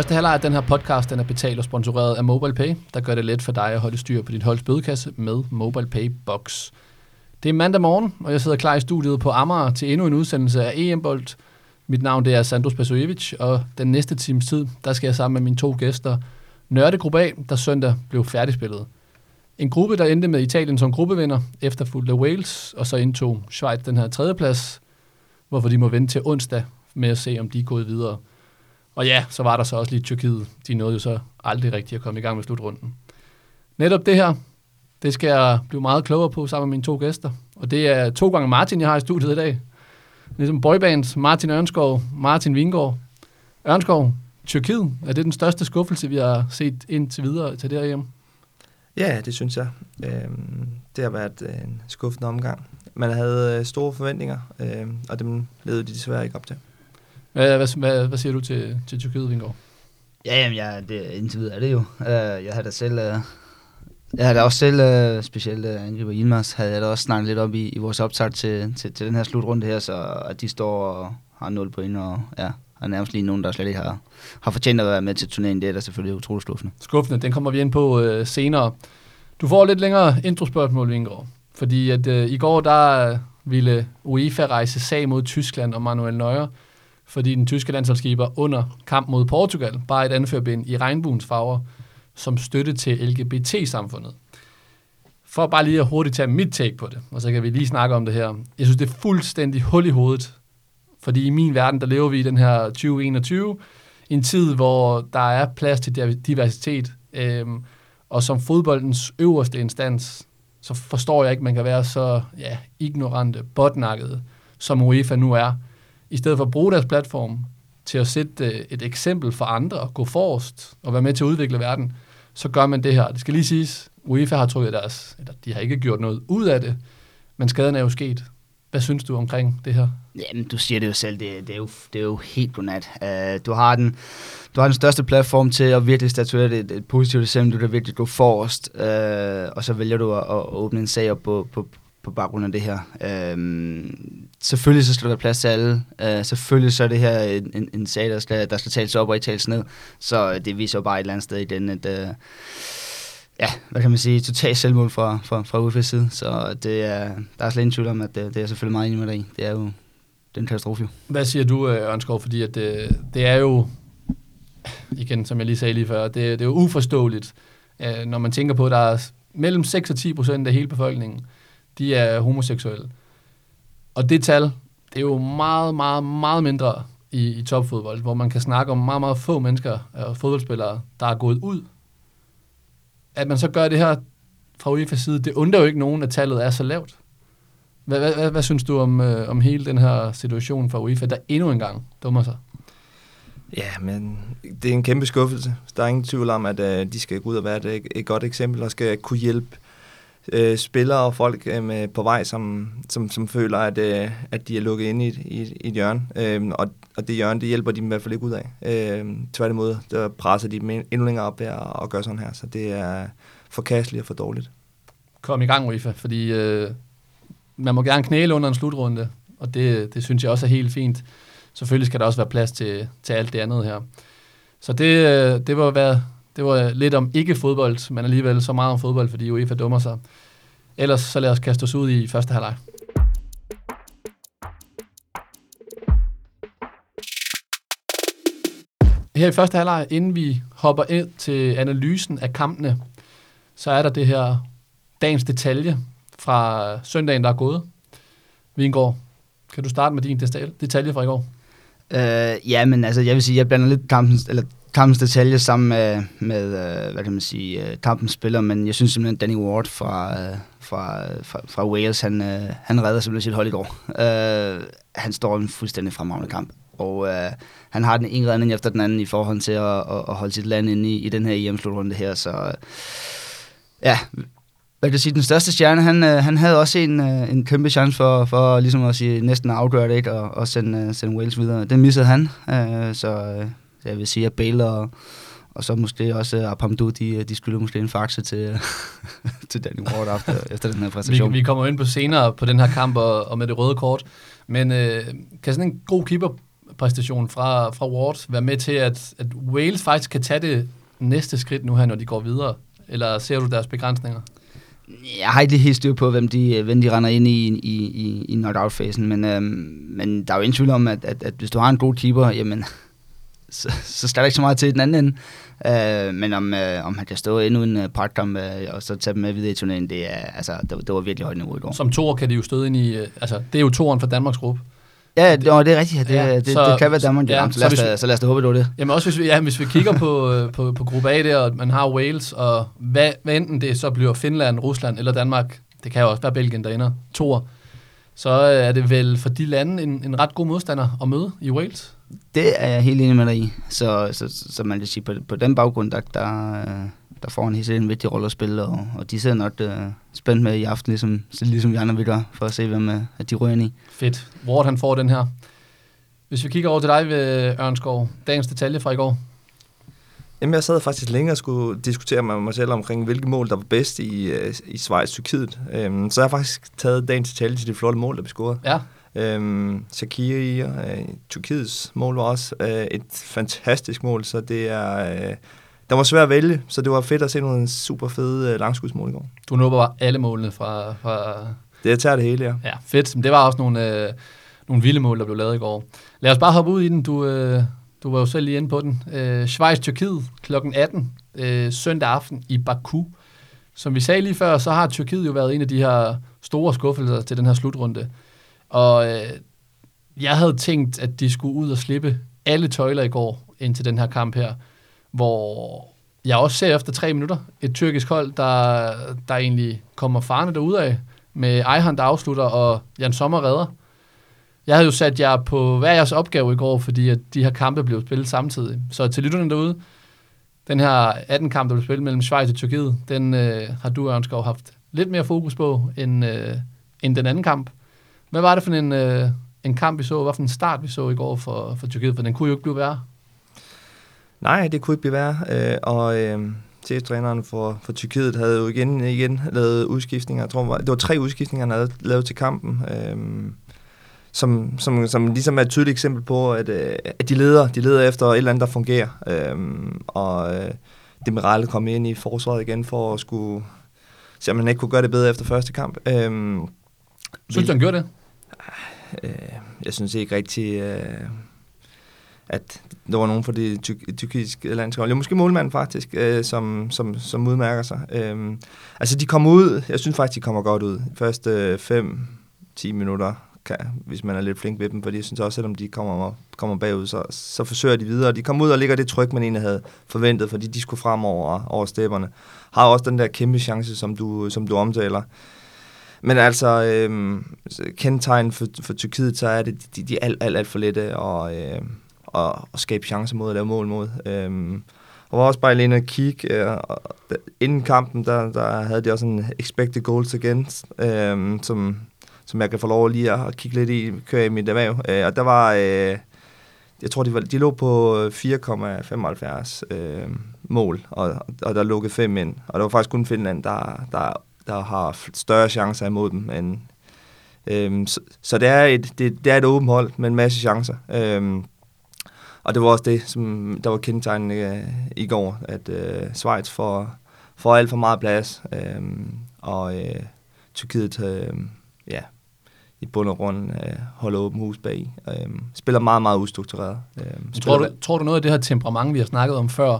Første halvleg af den her podcast den er betalt og sponsoreret af MobilePay, der gør det let for dig at holde styr på dit holds bødekasse med MobilePay Box. Det er mandag morgen, og jeg sidder klar i studiet på Amager til endnu en udsendelse af EM-bold. Mit navn det er Sandro Spasojevic, og den næste times tid, der skal jeg sammen med mine to gæster nørde gruppe A, der søndag blev færdigspillet. En gruppe, der endte med Italien som gruppevinder, efterfulgt af Wales, og så indtog Schweiz den her tredjeplads, hvorfor de må vente til onsdag med at se, om de er gået videre. Og ja, så var der så også lige Tyrkiet. De nåede jo så aldrig rigtigt at komme i gang med slutrunden. Netop det her, det skal jeg blive meget klogere på sammen med mine to gæster. Og det er to gange Martin, jeg har i studiet i dag. Ligesom boybands, Martin Ørnskov, Martin Vingård. Ørnskov, Tyrkiet, er det den største skuffelse, vi har set indtil videre til det hjem? Ja, det synes jeg. Øhm, det har været en skuffende omgang. Man havde øh, store forventninger, øhm, og dem levede de desværre ikke op til. Hvad, hvad, hvad, hvad siger du til, til Tyrkiet, Vingård? Ja, jamen, ja, det, indtil videre er det jo. Uh, jeg havde da selv... Uh, jeg havde da også selv, uh, specielt uh, angriber Ilmars, havde jeg da også snakket lidt op i, i vores optag til, til, til den her slutrunde her, så at de står og har 0 point, og ja, og nærmest lige nogen, der slet ikke har, har fortjent at være med til turneringen. Det er da selvfølgelig utroligt skuffende. Skuffende, den kommer vi ind på øh, senere. Du får lidt længere introspørgsmål, Vingård. Fordi at øh, i går, der ville UEFA rejse sag mod Tyskland og Manuel Neuer, fordi den tyske landsholdskeeper under kamp mod Portugal bare et anførbind i regnbuens farver som støtte til LGBT-samfundet. For bare lige at hurtigt tage mit take på det, og så kan vi lige snakke om det her. Jeg synes, det er fuldstændig hul i hovedet, fordi i min verden, der lever vi i den her 2021, en tid, hvor der er plads til diversitet, øhm, og som fodboldens øverste instans, så forstår jeg ikke, at man kan være så ja, ignorante, botnakket, som UEFA nu er, i stedet for at bruge deres platform til at sætte øh, et eksempel for andre, og gå forrest og være med til at udvikle verden, så gør man det her. Det skal lige siges, UEFA har trukket deres, eller de har ikke gjort noget ud af det, men skaden er jo sket. Hvad synes du omkring det her? Jamen, du siger det jo selv, det, det, er, jo, det er jo helt godnat. Uh, øh, du, har den, du har den største platform til at virkelig statuere et, et positivt eksempel, du kan virkelig gå forrest, uh, og så vælger du at, at åbne en sag op på, på, på baggrund af det her. Uh, selvfølgelig så skal der være plads til alle. Øh, selvfølgelig så er det her en, en, en sag, der skal, der skal tales op og ikke tales ned. Så øh, det viser jo bare et eller andet sted i den, at... øh, ja, hvad kan man sige, totalt selvmål fra, fra, fra UFA's side. Så det er, der er slet ingen tvivl om, at det, det er selvfølgelig meget enig med dig i. Det er jo den katastrofe. Hvad siger du, øh, Ørnskov? Fordi at det, det er jo, igen, som jeg lige sagde lige før, det, det er jo uforståeligt, når man tænker på, at der er mellem 6 og 10 procent af hele befolkningen, de er homoseksuelle. Og det tal, det er jo meget, meget, meget mindre i, i topfodbold, hvor man kan snakke om meget, meget få mennesker, og fodboldspillere, der er gået ud at man så gør det her fra UEFA's side, det undrer jo ikke nogen, at tallet er så lavt. Hvad, hvad, hvad, hvad synes du om, øh, om hele den her situation for UEFA, der endnu engang dummer sig? Ja, men det er en kæmpe skuffelse. Der er ingen tvivl om, at øh, de skal gå ud og være et, et godt eksempel og skal kunne hjælpe øh, Øh, spillere og folk øh, med, på vej, som, som, som føler, at, øh, at de er lukket inde i, i, i et hjørne. Øh, og, og det hjørne, det hjælper de i hvert fald ikke ud af. Øh, tværtimod, der presser de dem endnu længere op her og, at sådan her. Så det er forkasteligt og for dårligt. Kom i gang, Rifa, fordi øh, man må gerne knæle under en slutrunde, og det, det synes jeg også er helt fint. Selvfølgelig skal der også være plads til, til alt det andet her. Så det, øh, det var været det var lidt om ikke fodbold, men alligevel så meget om fodbold, fordi UEFA dummer sig. Ellers så lad os kaste os ud i første halvleg. Her i første halvleg, inden vi hopper ind til analysen af kampene, så er der det her dagens detalje fra søndagen, der er gået. Vingård, kan du starte med din detalje fra i går? Øh, ja, men altså, jeg vil sige, jeg blander lidt kampen, eller kampens detalje sammen med, med øh, hvad kan man sige, øh, kampens spiller, men jeg synes simpelthen, Danny Ward fra, øh, fra, fra, fra Wales, han, han redder simpelthen sit hold i går. Uh, han står en fuldstændig fremragende kamp, og uh, han har den ene redning efter den anden i forhold til at, at, at holde sit land inde i, i den her EM-slutrunde her, så uh, ja, hvad kan jeg sige, den største stjerne, han, han havde også en, en kæmpe chance for, for ligesom at sige, næsten at afgøre det, ikke? Og, og sende, sende Wales videre. Den missede han, uh, så jeg vil sige, at Bale og, og så måske også Apamdu, de, de skylder måske en faxe til, til Danny Ward efter, efter den her præstation. Vi, vi kommer ind på senere på den her kamp og, og med det røde kort, men øh, kan sådan en god keeper præstation fra, fra Ward være med til, at, at Wales faktisk kan tage det næste skridt nu her, når de går videre? Eller ser du deres begrænsninger? Jeg har ikke helt styr på, hvem de, hvem de render ind i i, i, i knockout-fasen, men, øhm, men der er jo ingen tvivl om, at, at, at hvis du har en god keeper, jamen, så, så skal der ikke så meget til i den anden ende. Øh, men om, øh, om han kan stå endnu en uh, partkamp øh, og så tage dem med videre i turneringen, det, er, altså, det, det var virkelig højt niveau i går. Som toer kan de jo støde ind i, øh, altså det er jo toeren for Danmarks gruppe. Ja, det, det, det er rigtigt. Det, Ja, ja, det, så- det, kan være Danmark. ja, Ja, så, så lad os, hvis vi- da- så lad os da håbe, det var det. Jamen også hvis vi, ja, hvis vi kigger på, øh, på, på gruppe A der, og man har Wales, og hvad, hvad enten det så bliver Finland, Rusland eller Danmark, det kan jo også være Belgien, der ender toer, så øh, er det vel for de lande en, en ret god modstander at møde i Wales. Det er jeg helt enig med dig i. Så, så, så, så man kan sige, på, på den baggrund, der, der, øh, der får han helt sikkert en vigtig rolle at spille, og, og de sidder nok øh, spændt med i aften, ligesom, ligesom vi andre vil gøre, for at se, hvem øh, at de ryger ind i. Fedt. Ward han får den her. Hvis vi kigger over til dig ved Ørnskov, dagens detalje fra i går. Jamen, jeg sad faktisk længere og skulle diskutere med mig selv omkring, hvilke mål, der var bedst i, øh, i Schweiz-Tyrkiet. Øhm, så jeg har faktisk taget dagens detalje til de flotte mål, der blev scoret. Ja, Øhm, Shaqiri, øh, Tyrkiets mål var også øh, et fantastisk mål, så det er... Øh, der var svært at vælge, så det var fedt at se nogle super fede øh, langskudsmål i går. du nupper bare alle målene fra, fra Det jeg tager det hele, ja. Ja, fedt. Men det var også nogle, øh, nogle vilde mål, der blev lavet i går. Lad os bare hoppe ud i den. Du, øh, du var jo selv lige inde på den. Øh, Schweiz-Tyrkiet kl. 18 øh, søndag aften i Baku. Som vi sagde lige før, så har Tyrkiet jo været en af de her store skuffelser til den her slutrunde. Og øh, jeg havde tænkt, at de skulle ud og slippe alle tøjler i går ind til den her kamp her, hvor jeg også ser efter tre minutter et tyrkisk hold, der, der egentlig kommer farne derude af, med Ejhan, der afslutter, og Jan Sommer redder. Jeg havde jo sat jer på hver jeres opgave i går, fordi at de her kampe blev spillet samtidig. Så til lytterne derude, den her 18-kamp, der blev spillet mellem Schweiz og Tyrkiet, den øh, har du, Ørnskov, haft lidt mere fokus på end, øh, end den anden kamp. Hvad var det for en, øh, en kamp, vi så? Hvad for en start, vi så i går for, for Tyrkiet? For den kunne jo ikke blive værre. Nej, det kunne ikke blive værre. Øh, og øh, cheftræneren for, for Tyrkiet havde jo igen, igen lavet udskiftninger. Jeg tror, det var, det var tre udskiftninger, han havde lavet til kampen. Øh, som, som, som ligesom er et tydeligt eksempel på, at, øh, at de leder, de leder efter et eller andet, der fungerer. Øh, og øh, Demiral kom ind i forsvaret igen for at skulle se, om han ikke kunne gøre det bedre efter første kamp. Øh, Synes du, han gjorde det? Øh, jeg synes ikke rigtig, øh, at der var nogen fra det ty- tyrkiske landshold. Det måske målmanden faktisk, øh, som, som, som udmærker sig. Øh, altså de kommer ud, jeg synes faktisk, de kommer godt ud. Første 5-10 minutter, kan, hvis man er lidt flink ved dem, fordi jeg synes også, selvom de kommer, kommer bagud, så, så forsøger de videre. De kommer ud og ligger det tryk, man egentlig havde forventet, fordi de skulle fremover over stepperne. Har også den der kæmpe chance, som du, som du omtaler. Men altså, øh, kendetegn for, for Tyrkiet, så er det, de, de er alt, alt, alt for lette og, øh, og, og skabe chancer mod at lave mål mod. Øh, og var også bare alene at kigge, øh, og inden kampen, der, der havde de også en expected goals against, øh, som, som jeg kan få lov lige at, at kigge lidt i, køre i mit erhverv. Øh, og der var, øh, jeg tror, de, var, de lå på 4,75 øh, mål, og, og der lukkede fem ind. Og der var faktisk kun Finland, der, der, der har større chancer imod dem. End, øhm, så, så det er, et, det, det er et åbent hold med en masse chancer. Øhm, og det var også det, som der var kendetegnende øh, i går, at øh, Schweiz får, får alt for meget plads, øh, og øh, Tyrkiet øh, ja, i bund og grund øh, holder åben hus bag. Øh, spiller meget, meget ustruktureret. Øh, Tror du, tror du noget af det her temperament, vi har snakket om før,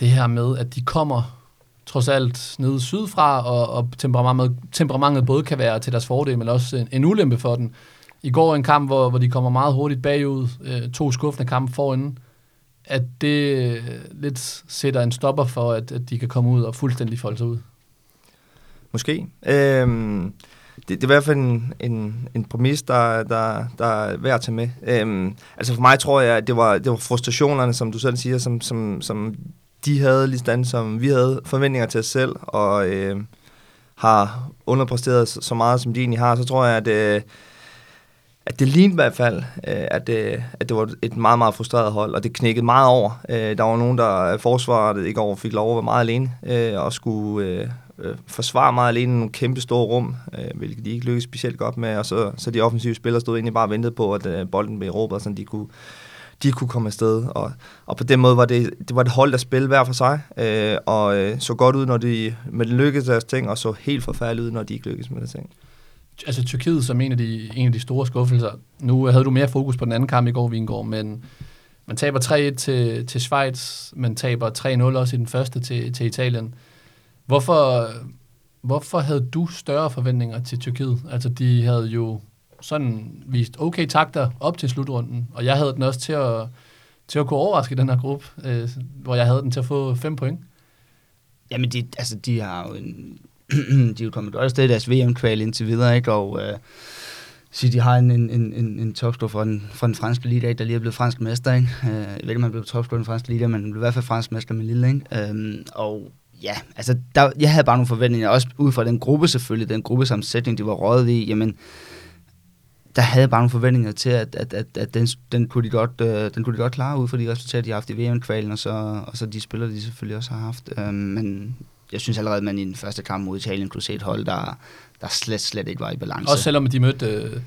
det her med, at de kommer trods alt nede sydfra, og, og temperamentet, temperamentet både kan være til deres fordel, men også en, en ulempe for den. I går en kamp, hvor, hvor de kommer meget hurtigt bagud, øh, to skuffende kampe forinden, at det øh, lidt sætter en stopper for, at, at de kan komme ud og fuldstændig folde sig ud. Måske. Øhm, det, det er i hvert fald en, en, en præmis, der, der, der er værd at tage med. Øhm, altså for mig tror jeg, at det var, det var frustrationerne, som du selv siger, som, som, som de havde, lige som vi havde forventninger til os selv, og øh, har underpræsteret så, så meget, som de egentlig har, så tror jeg, at, øh, at det lignede i hvert fald, øh, at, øh, at det var et meget, meget frustreret hold, og det knækkede meget over. Øh, der var nogen, der øh, forsvaret i går fik lov at være meget alene, øh, og skulle, øh, øh, forsvare meget alene i nogle kæmpe store rum, øh, hvilket de ikke lykkedes specielt godt med, og så, så de offensive spillere stod egentlig bare og ventede på, at øh, bolden blev råbet, så de kunne, de kunne komme afsted. Og, og på den måde var det, det var et hold, der spillede hver for sig, øh, og øh, så godt ud, når de med det lykkedes deres ting, og så helt forfærdeligt ud, når de ikke lykkedes med deres ting. Altså Tyrkiet som en af, de, en af de store skuffelser. Nu havde du mere fokus på den anden kamp i går, Vingård, men man taber 3-1 til, til Schweiz, man taber 3-0 også i den første til, til Italien. Hvorfor, hvorfor havde du større forventninger til Tyrkiet? Altså, de havde jo sådan vist okay takter op til slutrunden, og jeg havde den også til at, til at kunne overraske den her gruppe, øh, hvor jeg havde den til at få fem point. Jamen, de, altså, de har jo en, de er jo kommet godt afsted i deres VM-kval indtil videre, ikke? Og øh, så de har en, en, en, en, en topscorer fra den, fra den franske liga, der lige er blevet fransk mester, ikke? Øh, jeg ved ikke, om han blev topscorer i den franske liga, men han blev i hvert fald fransk mester med lille, ikke? Øh, og ja, altså, der, jeg havde bare nogle forventninger, også ud fra den gruppe selvfølgelig, den gruppesammensætning, de var rådet i, jamen, der havde jeg bare nogle forventninger til, at, at, at, at den, den, kunne de godt, øh, den kunne de godt klare ud for de resultater, de har haft i VM-kvalen, og så, og så de spillere, de selvfølgelig også har haft. Øh, men jeg synes allerede, at man i den første kamp mod Italien kunne se et hold, der, der slet, slet ikke var i balance. Også selvom de mødte øh,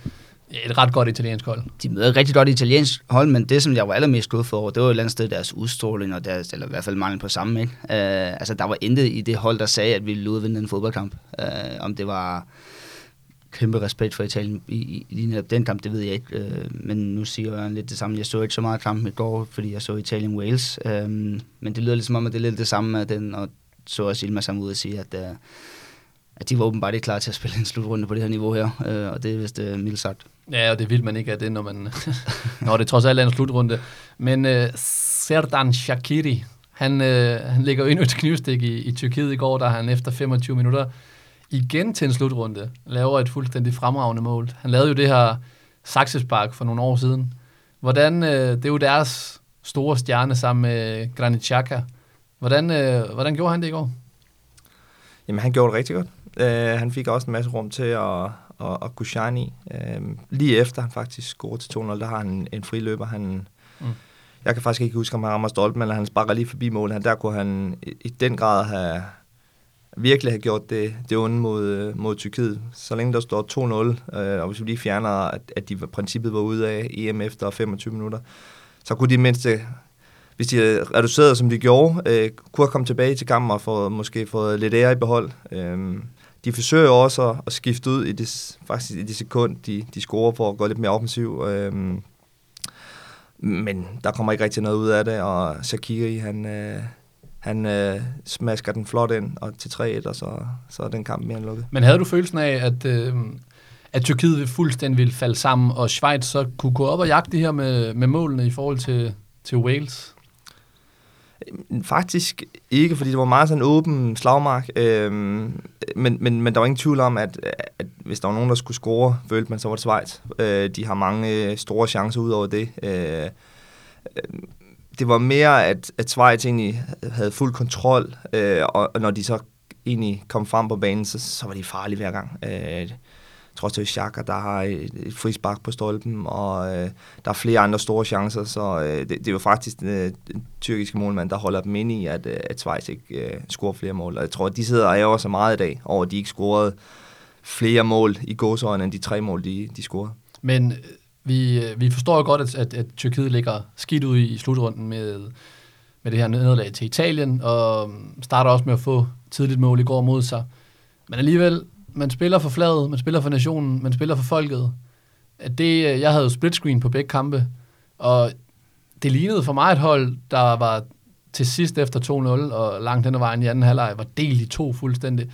et ret godt italiensk hold. De mødte et rigtig godt italiensk hold, men det, som jeg var allermest skuffet over, det var et eller andet sted deres udstråling, og deres, eller i hvert fald mangel på samme. Ikke? Uh, altså, der var intet i det hold, der sagde, at vi ville udvinde en fodboldkamp. Uh, om det var kæmpe respekt for Italien i, i, i netop den kamp, det ved jeg ikke. Øh, men nu siger jeg lidt det samme. Jeg så ikke så meget kampen i går, fordi jeg så Italien-Wales. Øh, men det lyder lidt som om, at det er lidt det samme med den, og så også Ilma sammen ud og sige, at, øh, at de var åbenbart ikke klar til at spille en slutrunde på det her niveau her, Øh, og det er vist øh, mildt sagt. Ja, og det vil man ikke af det, når, man, når det trods alt er en slutrunde. Men øh, Serdan Shakiri, han, øh, han ligger endnu et knivstik i, i Tyrkiet i går, der han efter 25 minutter igen til en slutrunde laver et fuldstændig fremragende mål. Han lavede jo det her saksespark for nogle år siden. Hvordan, uh, det er jo deres store stjerne sammen med Granit Xhaka. Hvordan, uh, hvordan gjorde han det i går? Jamen, han gjorde det rigtig godt. Uh, han fik også en masse rum til at, at, at kunne shine i. Uh, lige efter han faktisk scorede til 2-0, der har han en, en friløber. Han, mm. Jeg kan faktisk ikke huske, om han rammer stolpen, eller han sparker lige forbi målet. Han, der kunne han i, i den grad have, virkelig have gjort det, det onde mod, øh, mod Tyrkiet. Så længe der står 2-0, øh, og hvis vi lige fjerner, at, at de i princippet var ude af EM efter 25 minutter, så kunne de mindst, hvis de havde reduceret, som de gjorde, øh, kunne have kommet tilbage til kampen og få, måske fået lidt ære i behold. Øh, de forsøger også at, at skifte ud i det, faktisk i det sekund, de, de scorer for at gå lidt mere offensiv. Øh, men der kommer ikke rigtig noget ud af det, og Shakiri, han, øh, han øh, smasker den flot ind og til 3-1, og så, så er den kamp mere lukket. Men havde du følelsen af, at, øh, at Tyrkiet fuldstændig ville falde sammen, og Schweiz så kunne gå op og jagte det her med, med målene i forhold til, til Wales? Faktisk ikke, fordi det var meget sådan en åben slagmark. Øhm, men, men, men der var ingen tvivl om, at, at hvis der var nogen, der skulle score, følte man, så var det Schweiz. Øh, de har mange øh, store chancer ud over det. Øh, det var mere, at, at Schweiz egentlig havde fuld kontrol, øh, og, og når de så egentlig kom frem på banen, så, så var de farlige hver gang. Øh, trods til Xhaka, der har et, et frispark på stolpen, og øh, der er flere andre store chancer, så øh, det, det er jo faktisk øh, den tyrkiske målmand, der holder dem inde i, at, øh, at Schweiz ikke øh, scorer flere mål. Og jeg tror, at de sidder og ærger så meget i dag, over at de ikke scorede flere mål i gåsøjne, end de tre mål, de, de scorede. Men vi, øh, vi forstår godt, at, at, at Tyrkiet ligger skidt ud i slutrunden med, med det her nederlag til Italien, og øhm, starter også med at få tidligt mål i går mod sig. Men alligevel, man spiller for fladet, man spiller for nationen, man spiller for folket. At det, øh, jeg havde jo split screen på begge kampe, og det lignede for mig et hold, der var til sidst efter 2-0, og langt hen ad vejen i anden halvleg, var delt i to fuldstændig.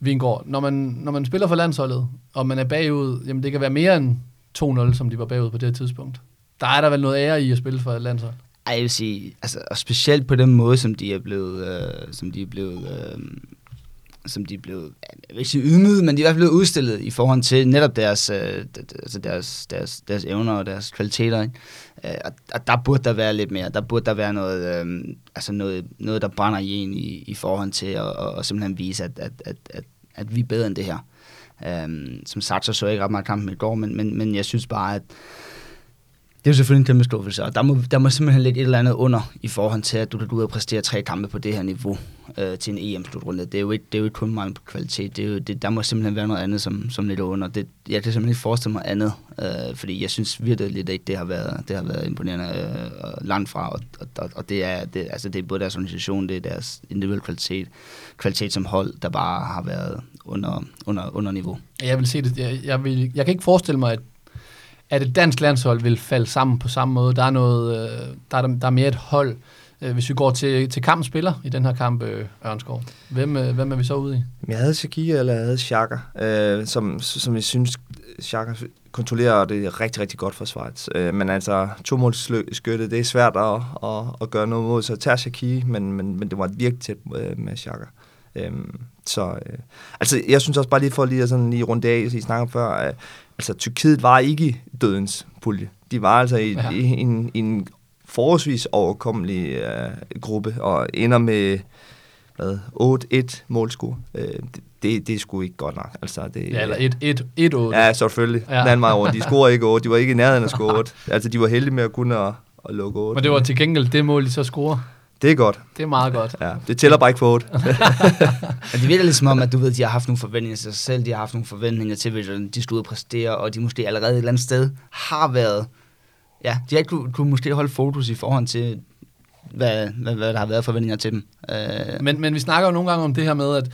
Vingård, når man, når man spiller for landsholdet, og man er bagud, jamen det kan være mere end 2-0, som de var bagud på det her tidspunkt. Der er der vel noget ære i at spille for et landshold? Ej, jeg vil sige, altså, og specielt på den måde, som de er blevet, øh, som de er blevet, øh, som de er blevet, jeg vil ikke sige ydmyget, men de er i hvert fald blevet udstillet i forhold til netop deres, øh, altså deres, deres, deres evner og deres kvaliteter. Ikke? Øh, og, og der burde der være lidt mere. Der burde der være noget, øh, altså noget, noget der brænder i en i, i forhold til at og, og simpelthen vise, at, at, at, at, at vi er bedre end det her. Øhm, som sagt, så så jeg ikke ret meget kampen i går, men, men, men jeg synes bare, at Det er jo selvfølgelig en kæmpe skuffelse, og der må, der må simpelthen ligge et eller andet under i forhold til, at du kan ud og præstere tre kampe på det her niveau øh, til en EM-slutrunde. Det er jo ikke, det er jo ikke kun meget på kvalitet. Det er jo, det, der må simpelthen være noget andet, som, som ligger under. Det, jeg kan simpelthen ikke forestille mig andet, øh, fordi jeg synes virkelig lidt, det har været, det har været imponerende øh, langt fra, og, og, og det, er, det, altså det er både deres organisation, det er deres individuelle kvalitet, kvalitet som hold, der bare har været under, under, under niveau. Jeg vil se det. Jeg, jeg, vil, jeg kan ikke forestille mig, at at et dansk landshold vil falde sammen på samme måde. Der er, noget, øh, der er, der er mere et hold. Øh, hvis vi går til, til kampens spiller i den her kamp, øh, Ørnskov, hvem, hvem er vi så ude i? Jeg havde Shakir eller jeg havde Xhaka, øh, som, som jeg synes, Xhaka kontrollerer det rigtig, rigtig godt for Schweiz. Øh, men altså, to målskytte, det er svært at, at, at gøre noget mod, så tager Shakir, men, men, men det var virkelig tæt med Xhaka. Øhm, så, øh, altså, jeg synes også bare lige for lige at sådan lige runde af, så I snakker før, øh, altså Tyrkiet var ikke dødens pulje. De var altså i, ja. i, i, en, i en forholdsvis overkommelig øh, gruppe, og ender med hvad, 8-1 målscore. Øh, det, det, det er sgu ikke godt nok. Altså, det, ja, eller 1-8. Ja, selvfølgelig. Ja. Den vej over. De scorede ikke 8. De var ikke i nærheden af at score 8. Altså, de var heldige med at kunne at, at lukke 8. Men det var til gengæld det mål, de så scorede. Det er godt. Det er meget godt. Ja, det tæller bare ikke for 8. Men det virker lidt som om, at du ved, de har haft nogle forventninger til sig selv, de har haft nogle forventninger til, hvordan de skulle ud og præstere, og de måske allerede et eller andet sted har været, ja, de har ikke kunne, kunne måske holde fokus i forhold til, hvad, hvad, hvad der har været forventninger til dem. Uh... Men, men vi snakker jo nogle gange om det her med, at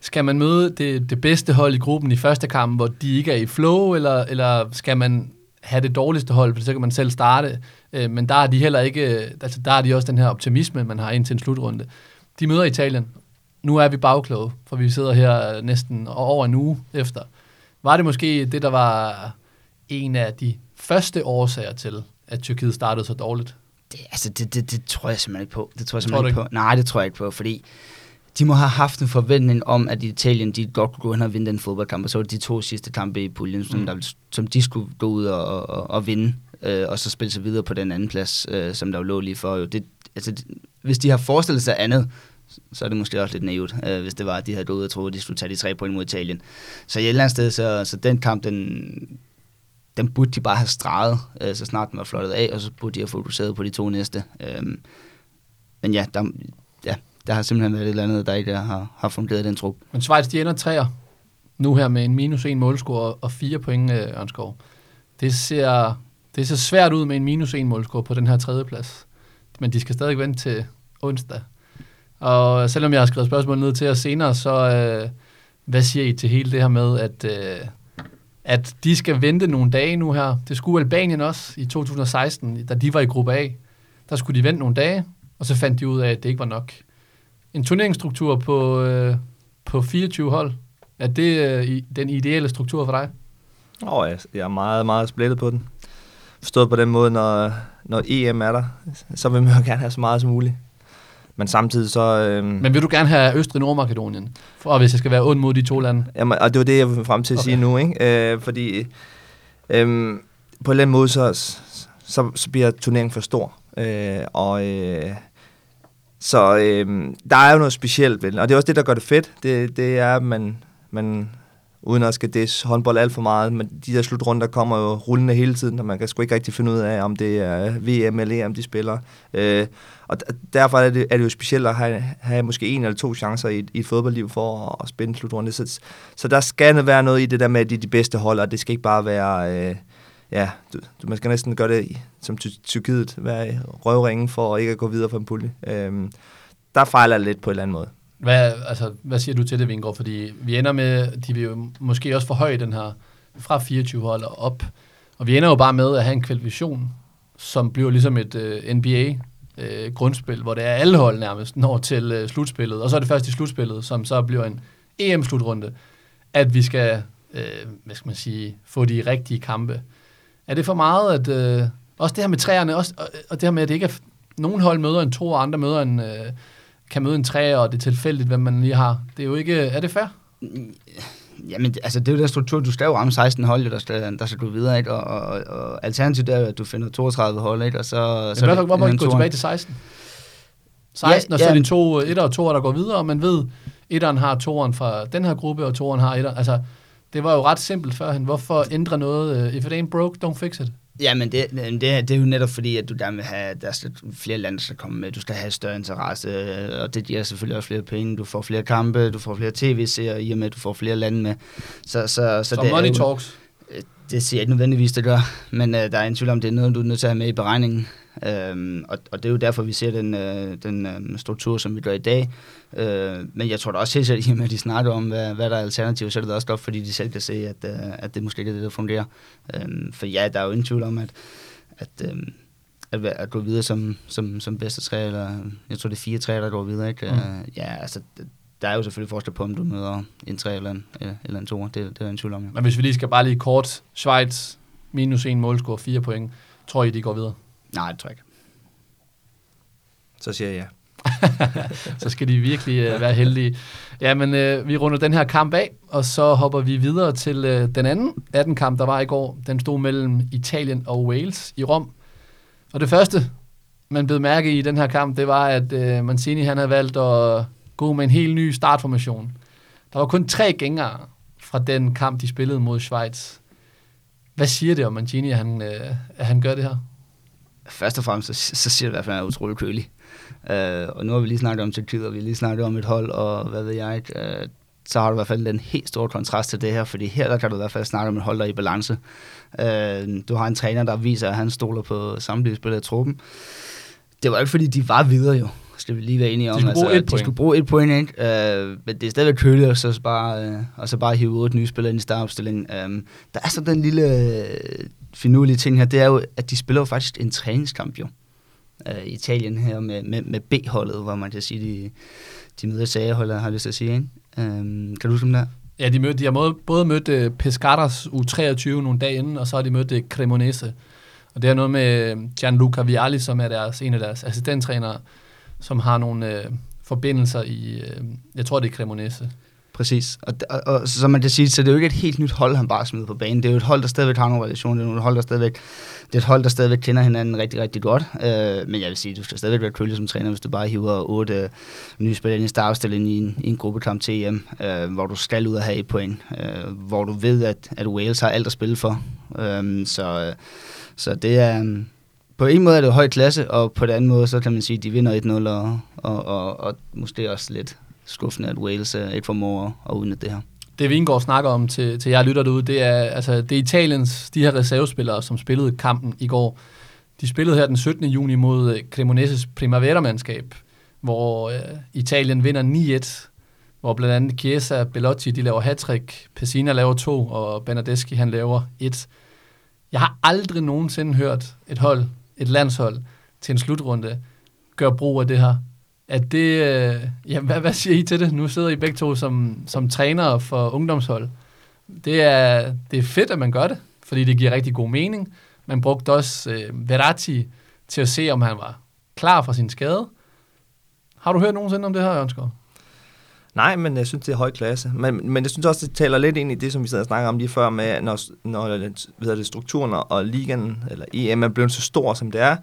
skal man møde det, det bedste hold i gruppen i første kamp, hvor de ikke er i flow, eller, eller skal man have det dårligste hold, for så kan man selv starte. Øh, men der er de heller ikke, altså der er de også den her optimisme, man har ind til en slutrunde. De møder Italien. Nu er vi bagkloge, for vi sidder her næsten over en uge efter. Var det måske det, der var en af de første årsager til, at Tyrkiet startede så dårligt? Det, altså, det, det, det tror jeg simpelthen ikke på. Det tror jeg simpelthen tror ikke på. Nej, det tror jeg ikke på, fordi de må have haft en forventning om, at Italien de godt kunne gå hen og vinde den fodboldkamp, og så var det de to sidste kampe i puljen, som, mm. der, som de skulle gå ud og, og, og vinde, øh, og så spille sig videre på den anden plads, øh, som der jo lå lige for. Jo. Det, altså, hvis de har forestillet sig andet, så er det måske også lidt naivt, øh, hvis det var, at de havde gået ud og troet, at de skulle tage de tre point mod Italien. Så i et eller andet sted, så, så den kamp, den, den burde de bare have streget, øh, så snart den var flottet af, og så burde de have fokuseret på de to næste. Øh, men ja, der, der har simpelthen været et eller andet, der ikke har, har fungeret den trup. Men Schweiz, de ender træer nu her med en minus en målscore og fire point, øh, Ørnskov. Det ser, det ser svært ud med en minus en målscore på den her tredje plads. Men de skal stadig vente til onsdag. Og selvom jeg har skrevet spørgsmål ned til jer senere, så øh, hvad siger I til hele det her med, at, øh, at de skal vente nogle dage nu her? Det skulle Albanien også i 2016, da de var i gruppe A. Der skulle de vente nogle dage, og så fandt de ud af, at det ikke var nok en turneringsstruktur på, øh, på 24 hold. Er det øh, den ideelle struktur for dig? Åh, oh, jeg, jeg er meget, meget splittet på den. Forstået på den måde, når, når EM er der, så vil man jo gerne have så meget som muligt. Men samtidig så... Øh... Men vil du gerne have Østrig Nordmakedonien? For hvis jeg skal være ond mod de to lande? Jamen, og det var det, jeg vil frem til at okay. sige nu, ikke? Øh, fordi øh, på en eller anden måde, så, så, så bliver turneringen for stor. Øh, og... Øh, så øh, der er jo noget specielt ved Og det er også det, der gør det fedt. Det, det er, at man, man uden at skal des håndbold alt for meget, men de der slutrunder kommer jo rullende hele tiden, og man kan sgu ikke rigtig finde ud af, om det er VM eller EM, de spiller. Øh, og derfor er det, er det jo specielt at have, have måske en eller to chancer i, i et fodboldliv for at, at spænde slutrunde. Så, så der skal være noget i det der med, at de er de bedste hold, og det skal ikke bare være... Øh, ja, du, du, man skal næsten gøre det som Tyrkiet, være røvringen for ikke at gå videre fra en pulje. Øh, der fejler lidt på en eller anden måde. Hvad, altså, hvad siger du til det, Vingård? Fordi vi ender med, de vil jo måske også forhøje den her fra 24 hold op. Og vi ender jo bare med at have en kvalifikation, som bliver ligesom et øh, uh, NBA uh, øh, grundspil, hvor det er alle hold nærmest når til uh, slutspillet. Og så er det først i slutspillet, som så bliver en EM-slutrunde, at vi skal, uh, hvad skal man sige, få de rigtige kampe. Er det for meget, at øh, også det her med træerne, også, og, og det her med, at det ikke er, nogen hold møder en to, og andre møder en, øh, kan møde en træer, og det er tilfældigt, hvem man lige har. Det er jo ikke, er det fair? Jamen, altså, det er jo den struktur, du skal jo ramme 16 hold, der skal, der skal du videre, ikke? Og, og, og alternativet er at du finder 32 hold, ikke? Og så, Men så hvorfor, hvorfor ikke gå tilbage til 16? 16, ja, og så ja, er det to, et og to, der går videre, og man ved, etteren har toeren fra den her gruppe, og toeren har etteren. Altså, det var jo ret simpelt førhen. Hvorfor ændre noget? Uh, if it ain't broke, don't fix it. Ja, men det, det, det er jo netop fordi, at du gerne vil have, der er flere lande, der skal komme med. Du skal have større interesse, og det giver selvfølgelig også flere penge. Du får flere kampe, du får flere tv-serier, i og med, at du får flere lande med. Så, så, så, så det money jo, talks. Det siger jeg ikke nødvendigvis, det gør, men uh, der er en tvivl om, det er noget, du er nødt til at have med i beregningen. Øhm, og, og det er jo derfor, vi ser den, øh, den øh, struktur, som vi gør i dag. Øh, men jeg tror da også helt sikkert, at de snakker om, hvad, hvad der er alternativ, så er det da også godt, fordi de selv kan se, at, øh, at det måske ikke er det, der fungerer. Øh, for ja, der er jo ingen tvivl om, at, at, øh, at, at gå videre som, som, som bedste træ, eller jeg tror, det er fire træer, der går videre. Ikke? Mm. Øh, ja, altså, der er jo selvfølgelig forskel på, om du møder en træ eller en, eller en to. Det, det er en tvivl om. Ja. Men hvis vi lige skal bare lige kort, Schweiz minus en målscore, fire point, tror I, de går videre? Nej, det tror jeg ikke. Så siger jeg ja. så skal de virkelig uh, være heldige. Ja, men uh, vi runder den her kamp af, og så hopper vi videre til uh, den anden 18 kamp, der var i går. Den stod mellem Italien og Wales i Rom. Og det første, man blev mærke i den her kamp, det var, at uh, Mancini han havde valgt at gå med en helt ny startformation. Der var kun tre gængere fra den kamp, de spillede mod Schweiz. Hvad siger det om Mancini, at han, uh, at han gør det her? Først og fremmest, så, så siger det i hvert fald, at han er utrolig kølig. Uh, og nu har vi lige snakket om Tyrkiet, og vi har lige snakket om et hold, og hvad ved jeg, uh, så har du i hvert fald en helt stor kontrast til det her, fordi her der kan du i hvert fald snakke om et hold, der er i balance. Uh, du har en træner, der viser, at han stoler på samtlige i truppen. Det var ikke, fordi de var videre jo. Det vil lige være enige om. De skulle bruge altså, et point. De skulle bruge et point, ikke? Uh, men det er stadigvæk køligt, og så bare, uh, og så bare hive otte nye spillere ind i startopstillingen. Um, der er så den lille finurlige ting her, det er jo, at de spiller jo faktisk en træningskamp jo. Uh, Italien her med, med, med B-holdet, hvor man kan sige, de, de møder sagerholdet, har jeg lyst til at sige. Ikke? Um, kan du huske dem der? Ja, de, mødte, de har både mødt uh, U23 nogle dage inden, og så har de mødt uh, Cremonese. Og det er noget med Gianluca Vialli, som er deres, en af deres assistenttrænere, som har nogle øh, forbindelser i, øh, jeg tror det er Cremonese. Præcis. Og, og, og, så man kan sige, så det er jo ikke et helt nyt hold, han bare smider på banen. Det er jo et hold, der stadigvæk har nogle relationer. Det er, et hold, der stadigvæk, det er et hold, der stadigvæk kender hinanden rigtig, rigtig godt. Øh, men jeg vil sige, du skal stadigvæk være kølig som træner, hvis du bare hiver otte øh, nye spillere ind i startopstillingen i en, i en gruppekamp til EM, øh, hvor du skal ud og have et point. Øh, hvor du ved, at, at Wales har alt at spille for. Øh, så, øh, så det er... Øh, på en måde er det høj klasse, og på den anden måde, så kan man sige, at de vinder 1-0, og, og, og, og måske også lidt skuffende, at Wales uh, ikke formår at udnytte det her. Det Vingård snakker om til, til jer lytter derude, det er, altså, det er Italiens, de her reservespillere, som spillede kampen i går. De spillede her den 17. juni mod øh, Cremoneses Primavera-mandskab, hvor øh, Italien vinder 9-1, hvor blandt andet Chiesa Bellotti, de laver hat-trick, Pessina laver to, og Bernardeschi, han laver et. Jeg har aldrig nogensinde hørt et hold, et landshold, til en slutrunde, gøre brug af det her at det, øh, ja, hvad, hvad siger I til det? Nu sidder I begge to som, som trænere for ungdomshold. Det er, det er fedt, at man gør det, fordi det giver rigtig god mening. Man brugte også øh, Verratti til at se, om han var klar for sin skade. Har du hørt nogensinde om det her, Jørgenskov? Nej, men jeg synes, det er høj klasse. Men, men jeg synes også, det taler lidt ind i det, som vi sad og snakkede om lige før, med når, når ved det, strukturen og ligaen, eller EM er blevet så stor, som det er,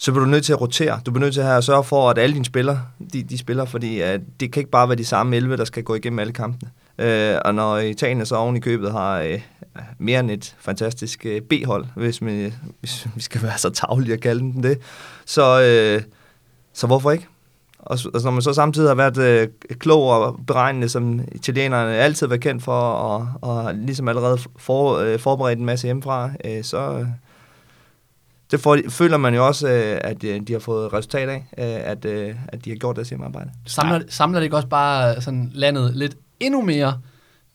så bliver du nødt til at rotere. Du bliver nødt til at sørge for, at alle dine spillere, de, de spiller, fordi uh, det kan ikke bare være de samme 11, der skal gå igennem alle kampene. Uh, og når Italien så oven i købet har uh, mere end et fantastisk uh, B-hold, hvis, vi, hvis vi skal være så tavlige at kalde den det, så, uh, så hvorfor ikke? Og, og når man så samtidig har været øh, klog og beregnende, som italienerne altid har været kendt for, og, og ligesom allerede for, øh, forberedt en masse hjemmefra, øh, så, det får, føler man jo også, øh, at øh, de har fået resultat af, øh, at, at de har gjort deres hjemmearbejde. Samler, samler det ikke også bare sådan landet lidt endnu mere,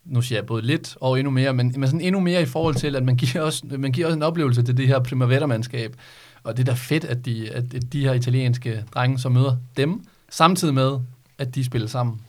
nu siger jeg både lidt og endnu mere, men, men sådan endnu mere i forhold til, at man giver også, man giver også en oplevelse til det her primavera-mandskab. Og det er da fedt, at de, at de her italienske drenge så møder dem, samtidig med, at de spiller sammen.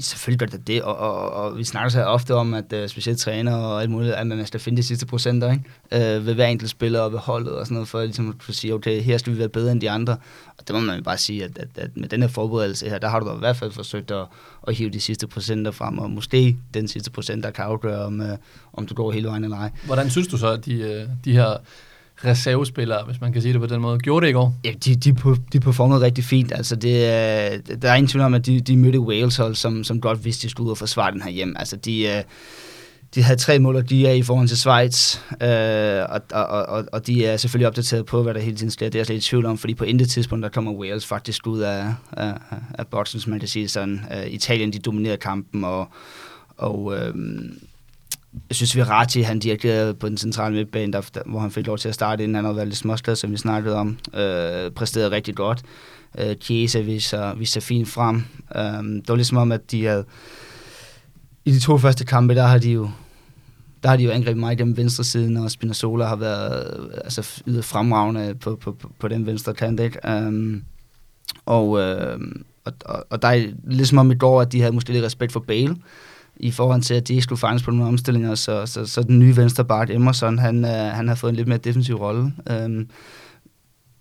Selvfølgelig gør det det, og, og, og vi snakker så ofte om, at uh, specielt træner og alt muligt, at man skal finde de sidste procenter ikke? Uh, ved hver enkelt spiller og ved holdet og sådan noget, for ligesom at sige, okay, her skal vi være bedre end de andre. Og det må man jo bare sige, at, at, at med den her forberedelse her, der har du da i hvert fald forsøgt at, at hive de sidste procenter frem, og måske den sidste procent, der kan afgøre, om, uh, om du går hele vejen eller ej. Hvordan synes du så, at de, de her reservespillere, hvis man kan sige det på den måde. Gjorde det i går? Ja, de, de, de performede rigtig fint. Altså, det, øh, der er ingen tvivl om, at de, de mødte Wales hold, som, som godt vidste, de skulle ud og forsvare den her hjem. Altså, de, øh, de havde tre mål, og de er i forhold til Schweiz, øh, og, og, og, og de er selvfølgelig opdateret på, hvad der hele tiden sker. Det er jeg slet i tvivl om, fordi på intet tidspunkt, der kommer Wales faktisk ud af, af, af boksen, som man kan sige sådan. Øh, Italien, de dominerede kampen, og, og øh, jeg synes, Virati, han dirigerede på den centrale midtbane, der, der, hvor han fik lov til at starte, inden han havde været lidt småskade, som vi snakkede om. Øh, præsterede rigtig godt. Øh, Chiesa viser, viser fint frem. Øh, det var ligesom om, at de havde... I de to første kampe, der har de jo der har de jo angrebet mig gennem venstre siden, og Spinazzola har været altså, ydet fremragende på, på, på, på den venstre kant. Ikke? Um, og, øh, og, og, og der er ligesom om i går, at de havde måske lidt respekt for Bale, i forhold til, at de ikke skulle fanges på nogle omstillinger, så, så, så den nye venstre bak Emerson, han, øh, han har fået en lidt mere defensiv rolle. Øhm,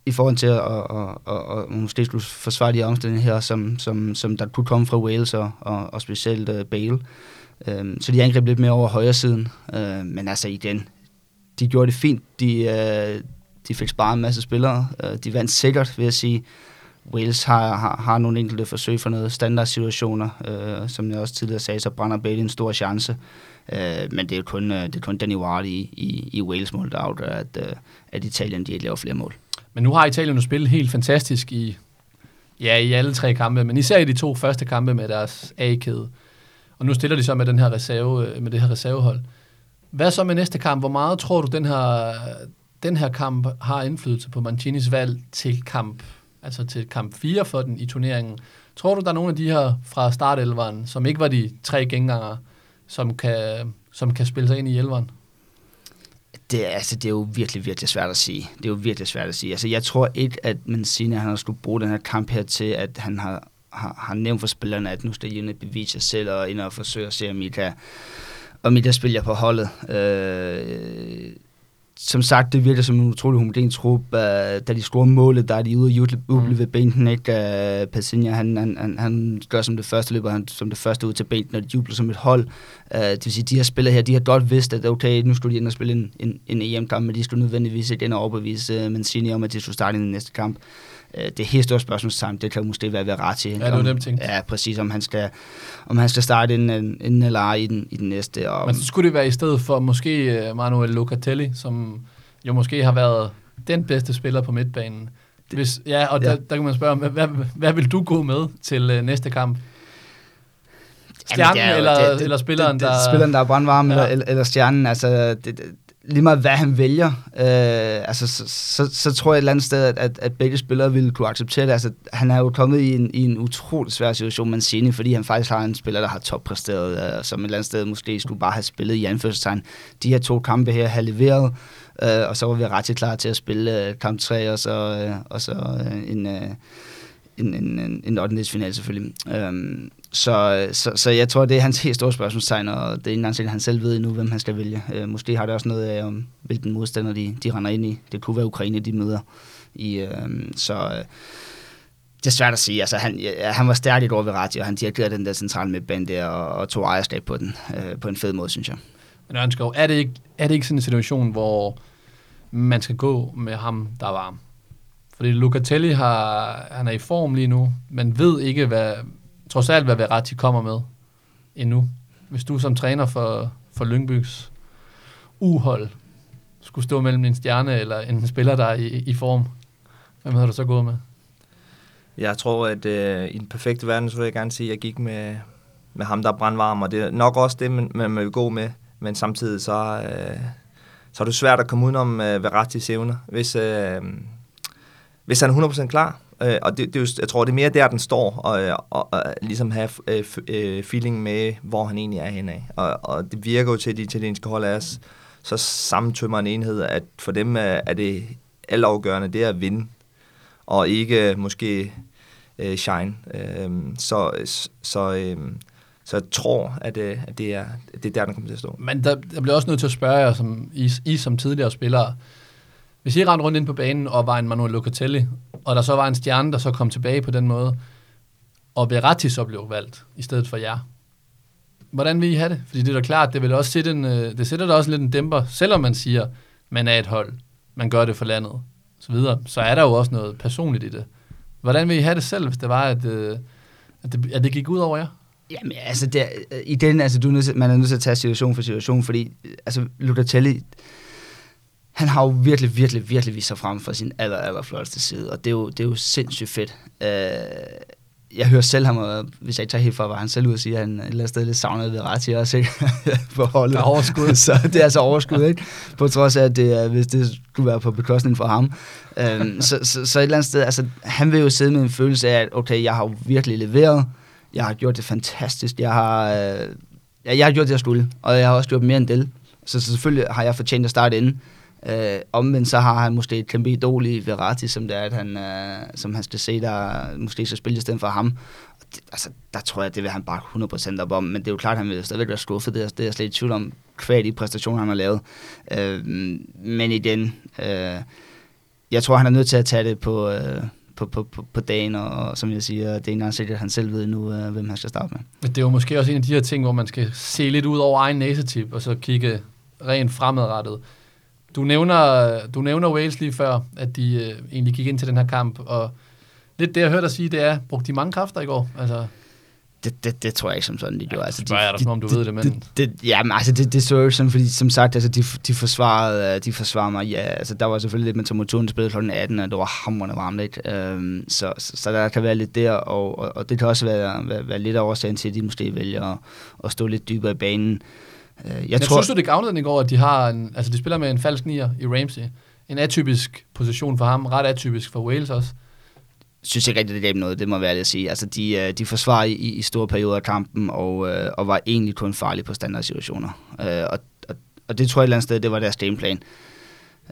i forhold til at, at, at, at, at måske skulle forsvare de omstillinger her, som, som, som der kunne komme fra Wales og, og, og specielt uh, Bale. Øhm, så de angreb lidt mere over højre siden. Øh, men altså igen, de gjorde det fint. De, øh, de fik sparet en masse spillere. Øh, de vandt sikkert, vil jeg sige. Wales har, har, har nogle enkelte forsøg for noget standardsituationer. Øh, som jeg også tidligere sagde, så brænder Bailey en stor chance. Øh, men det er jo kun, øh, det er kun Danny Ward i, i, i Wales mål, der afgør, at, øh, at Italien de ikke laver flere mål. Men nu har Italien jo spillet helt fantastisk i, ja, i alle tre kampe, men især i de to første kampe med deres A-kæde. Og nu stiller de så med, den her reserve, øh, med det her reservehold. Hvad så med næste kamp? Hvor meget tror du, den her, den her kamp har indflydelse på Mancinis valg til kamp, altså til kamp 4 for den i turneringen? Tror du, der er nogle af de her fra startelveren, som ikke var de tre gengangere, som kan, som kan spille sig ind i elveren? Det er, altså, det er jo virkelig, virkelig svært at sige. Det er jo virkelig svært at sige. Altså, jeg tror ikke, at Mancini han har skulle bruge den her kamp her til, at han har har, har nævnt for spillerne, at nu skal I bevise sig selv og ind og forsøge at se, om I kan, om I kan spille jer på holdet. Øh, som sagt, det virker som en utrolig homogen trup. Uh, da de scorer målet, der er de ude og juble mm. ved bænken. Ikke? Uh, Passinja, han, han, han, han gør som det første løber, han som det første ud til bænken, og de jubler som et hold. Uh, det vil sige, de her spillere her, de har godt vidst, at okay, nu skulle de ind og spille en, en, en EM-kamp, men de skulle nødvendigvis ikke ind og overbevise uh, Mancini om, at de skulle starte i den næste kamp. Øh, det helt store spørgsmålstegn, det kan måske være ved Rati. Ja, det er dem ting. Ja, præcis, om han skal, om han skal starte inden, inden eller i den, i den næste. Og, Men så skulle det være i stedet for måske øh, Manuel Locatelli, som jo måske har været den bedste spiller på midtbanen. Hvis, ja, og ja. Der, der kan man spørge, hvad, hvad, vil du gå med til uh, næste kamp? Stjernen Jamen, det jo, eller, det, det, eller spilleren, det, det, der... Spilleren, der er brandvarm, ja. eller, eller stjernen. Altså, det, lige meget hvad han vælger, øh, altså, så, så, så tror jeg et eller andet sted, at, at, at begge spillere ville kunne acceptere det. Altså, han er jo kommet i en, i en utrolig svær situation, man siger, fordi han faktisk har en spiller, der har toppræsteret, øh, som et eller andet sted måske skulle bare have spillet i anførselstegn. De her to kampe her har leveret, øh, og så var vi ret klar til at spille øh, kamp 3, og så, øh, og så øh, en... Øh, en, en, en, en 8. final selvfølgelig. Øh, så, så, så jeg tror, det er hans helt store spørgsmålstegn, og det er ikke engang han selv ved endnu, hvem han skal vælge. Øh, måske har det også noget af, om hvilken modstander de, de render ind i. Det kunne være Ukraine, de møder. I, øh, så øh, det er svært at sige. Altså, han, ja, han var stærk i går ved Rati, og han dirigerede den der centrale midtbane der, og, og tog ejerskab på den øh, på en fed måde, synes jeg. Men Ørnskov, er det, ikke, er det ikke sådan en situation, hvor man skal gå med ham, der er varm? Fordi Lucatelli har, han er i form lige nu, men ved ikke, hvad, trods alt, hvad Verratti kommer med endnu. Hvis du som træner for, for Lyngbys uhold skulle stå mellem en stjerne eller en spiller, der er i, i form, hvem havde du så gået med? Jeg tror, at øh, i den perfekte verden, så vil jeg gerne sige, at jeg gik med, med ham, der er brandvarm, og det er nok også det, man, man vil gå med, men samtidig så, øh, så er det svært at komme udenom øh, Verrattis evner. Hvis, øh, hvis han er 100% klar, øh, og det, det er jo, jeg tror, det er mere der, den står, og, øh, og, og, ligesom have øh, øh, feeling med, hvor han egentlig er henad. Og, og det virker jo til, at de italienske hold er så sammentømmer en enhed, at for dem er, er det altafgørende, det er at vinde, og ikke måske øh, shine. Øh, så så øh, så jeg tror, at, øh, at det, er, det er der, den kommer til at stå. Men der, der bliver også nødt til at spørge jer, som I, I som tidligere spillere, hvis I rendte rundt ind på banen og var en Manuel Locatelli, og der så var en stjerne, der så kom tilbage på den måde, og Verratti så blev valgt i stedet for jer, hvordan vil I have det? Fordi det er da klart, det vil også sætte en, øh, det sætter da også lidt en dæmper, selvom man siger, man er et hold, man gør det for landet, så videre, så er der jo også noget personligt i det. Hvordan vil I have det selv, hvis det var, at, øh, at, det, at det gik ud over jer? Jamen, altså, der, øh, i den, altså, du er nødt til, man er nødt til at tage situation for situation, fordi, altså, Lutatelli, han har jo virkelig, virkelig, virkelig vist sig frem for sin aller, aller flotteste side, og det er jo, det er jo sindssygt fedt. Uh, jeg hører selv ham, og hvis jeg ikke tager helt fra, var han selv ud og sige, at han et eller andet sted lidt savnede ved Rati også, ikke? på holdet. Der er overskud. så det er altså overskud, ikke? På trods af, at det, hvis det skulle være på bekostning for ham. Um, så, så, så, et eller andet sted, altså, han vil jo sidde med en følelse af, at okay, jeg har jo virkelig leveret, jeg har gjort det fantastisk, jeg har, øh, ja, jeg har gjort det, jeg skulle, og jeg har også gjort mere end det. Så, så selvfølgelig har jeg fortjent at starte inden. Øh, omvendt så har han måske et kæmpe idol i Verratti, som det er, at han, øh, som han skal se, der måske skal spille i stedet for ham. Og det, altså, der tror jeg, det vil han bare 100% op om, men det er jo klart, at han vil stadigvæk være skuffet, det er, det er jeg slet i tvivl om, kvad de præstationer, han har lavet. Øh, men igen, øh, jeg tror, han er nødt til at tage det på, øh, på, på, på, på dagen, og, og som jeg siger, det er ikke engang sikkert, at han selv ved nu, øh, hvem han skal starte med. Men det er jo måske også en af de her ting, hvor man skal se lidt ud over egen næsetip, og så kigge rent fremadrettet. Du nævner, du nævner Wales lige før, at de øh, egentlig gik ind til den her kamp, og lidt det, jeg hørte dig sige, det er, brugte de mange kræfter i går? Altså, Det, det, det tror jeg ikke som sådan, de gjorde. Altså, de, dig, som om du ved det, men- Det, det, ja, men altså, det, det så jo sådan, fordi som sagt, altså, de, de forsvarede, øh, de forsvarede mig, ja, altså, der var selvfølgelig lidt med temperaturen, der spillede kl. 18, og det var hamrende varmt, ikke? Øhm, så, så, så, der kan være lidt der, og, og, og det kan også være, være, være lidt af årsagen til, at de måske vælger at, at stå lidt dybere i banen. Øh, jeg, Jeg, tror, synes du, det gavnede den i går, at de har en, altså de spiller med en falsk nier i Ramsey. En atypisk position for ham, ret atypisk for Wales også. synes ikke rigtig, det gav noget, det må være ærlig at sige. Altså, de, øh, de forsvarede i, i store perioder af kampen, og, øh, og var egentlig kun farlige på standardsituationer. Øh, og, og, og det tror jeg et eller andet sted, det var deres gameplan.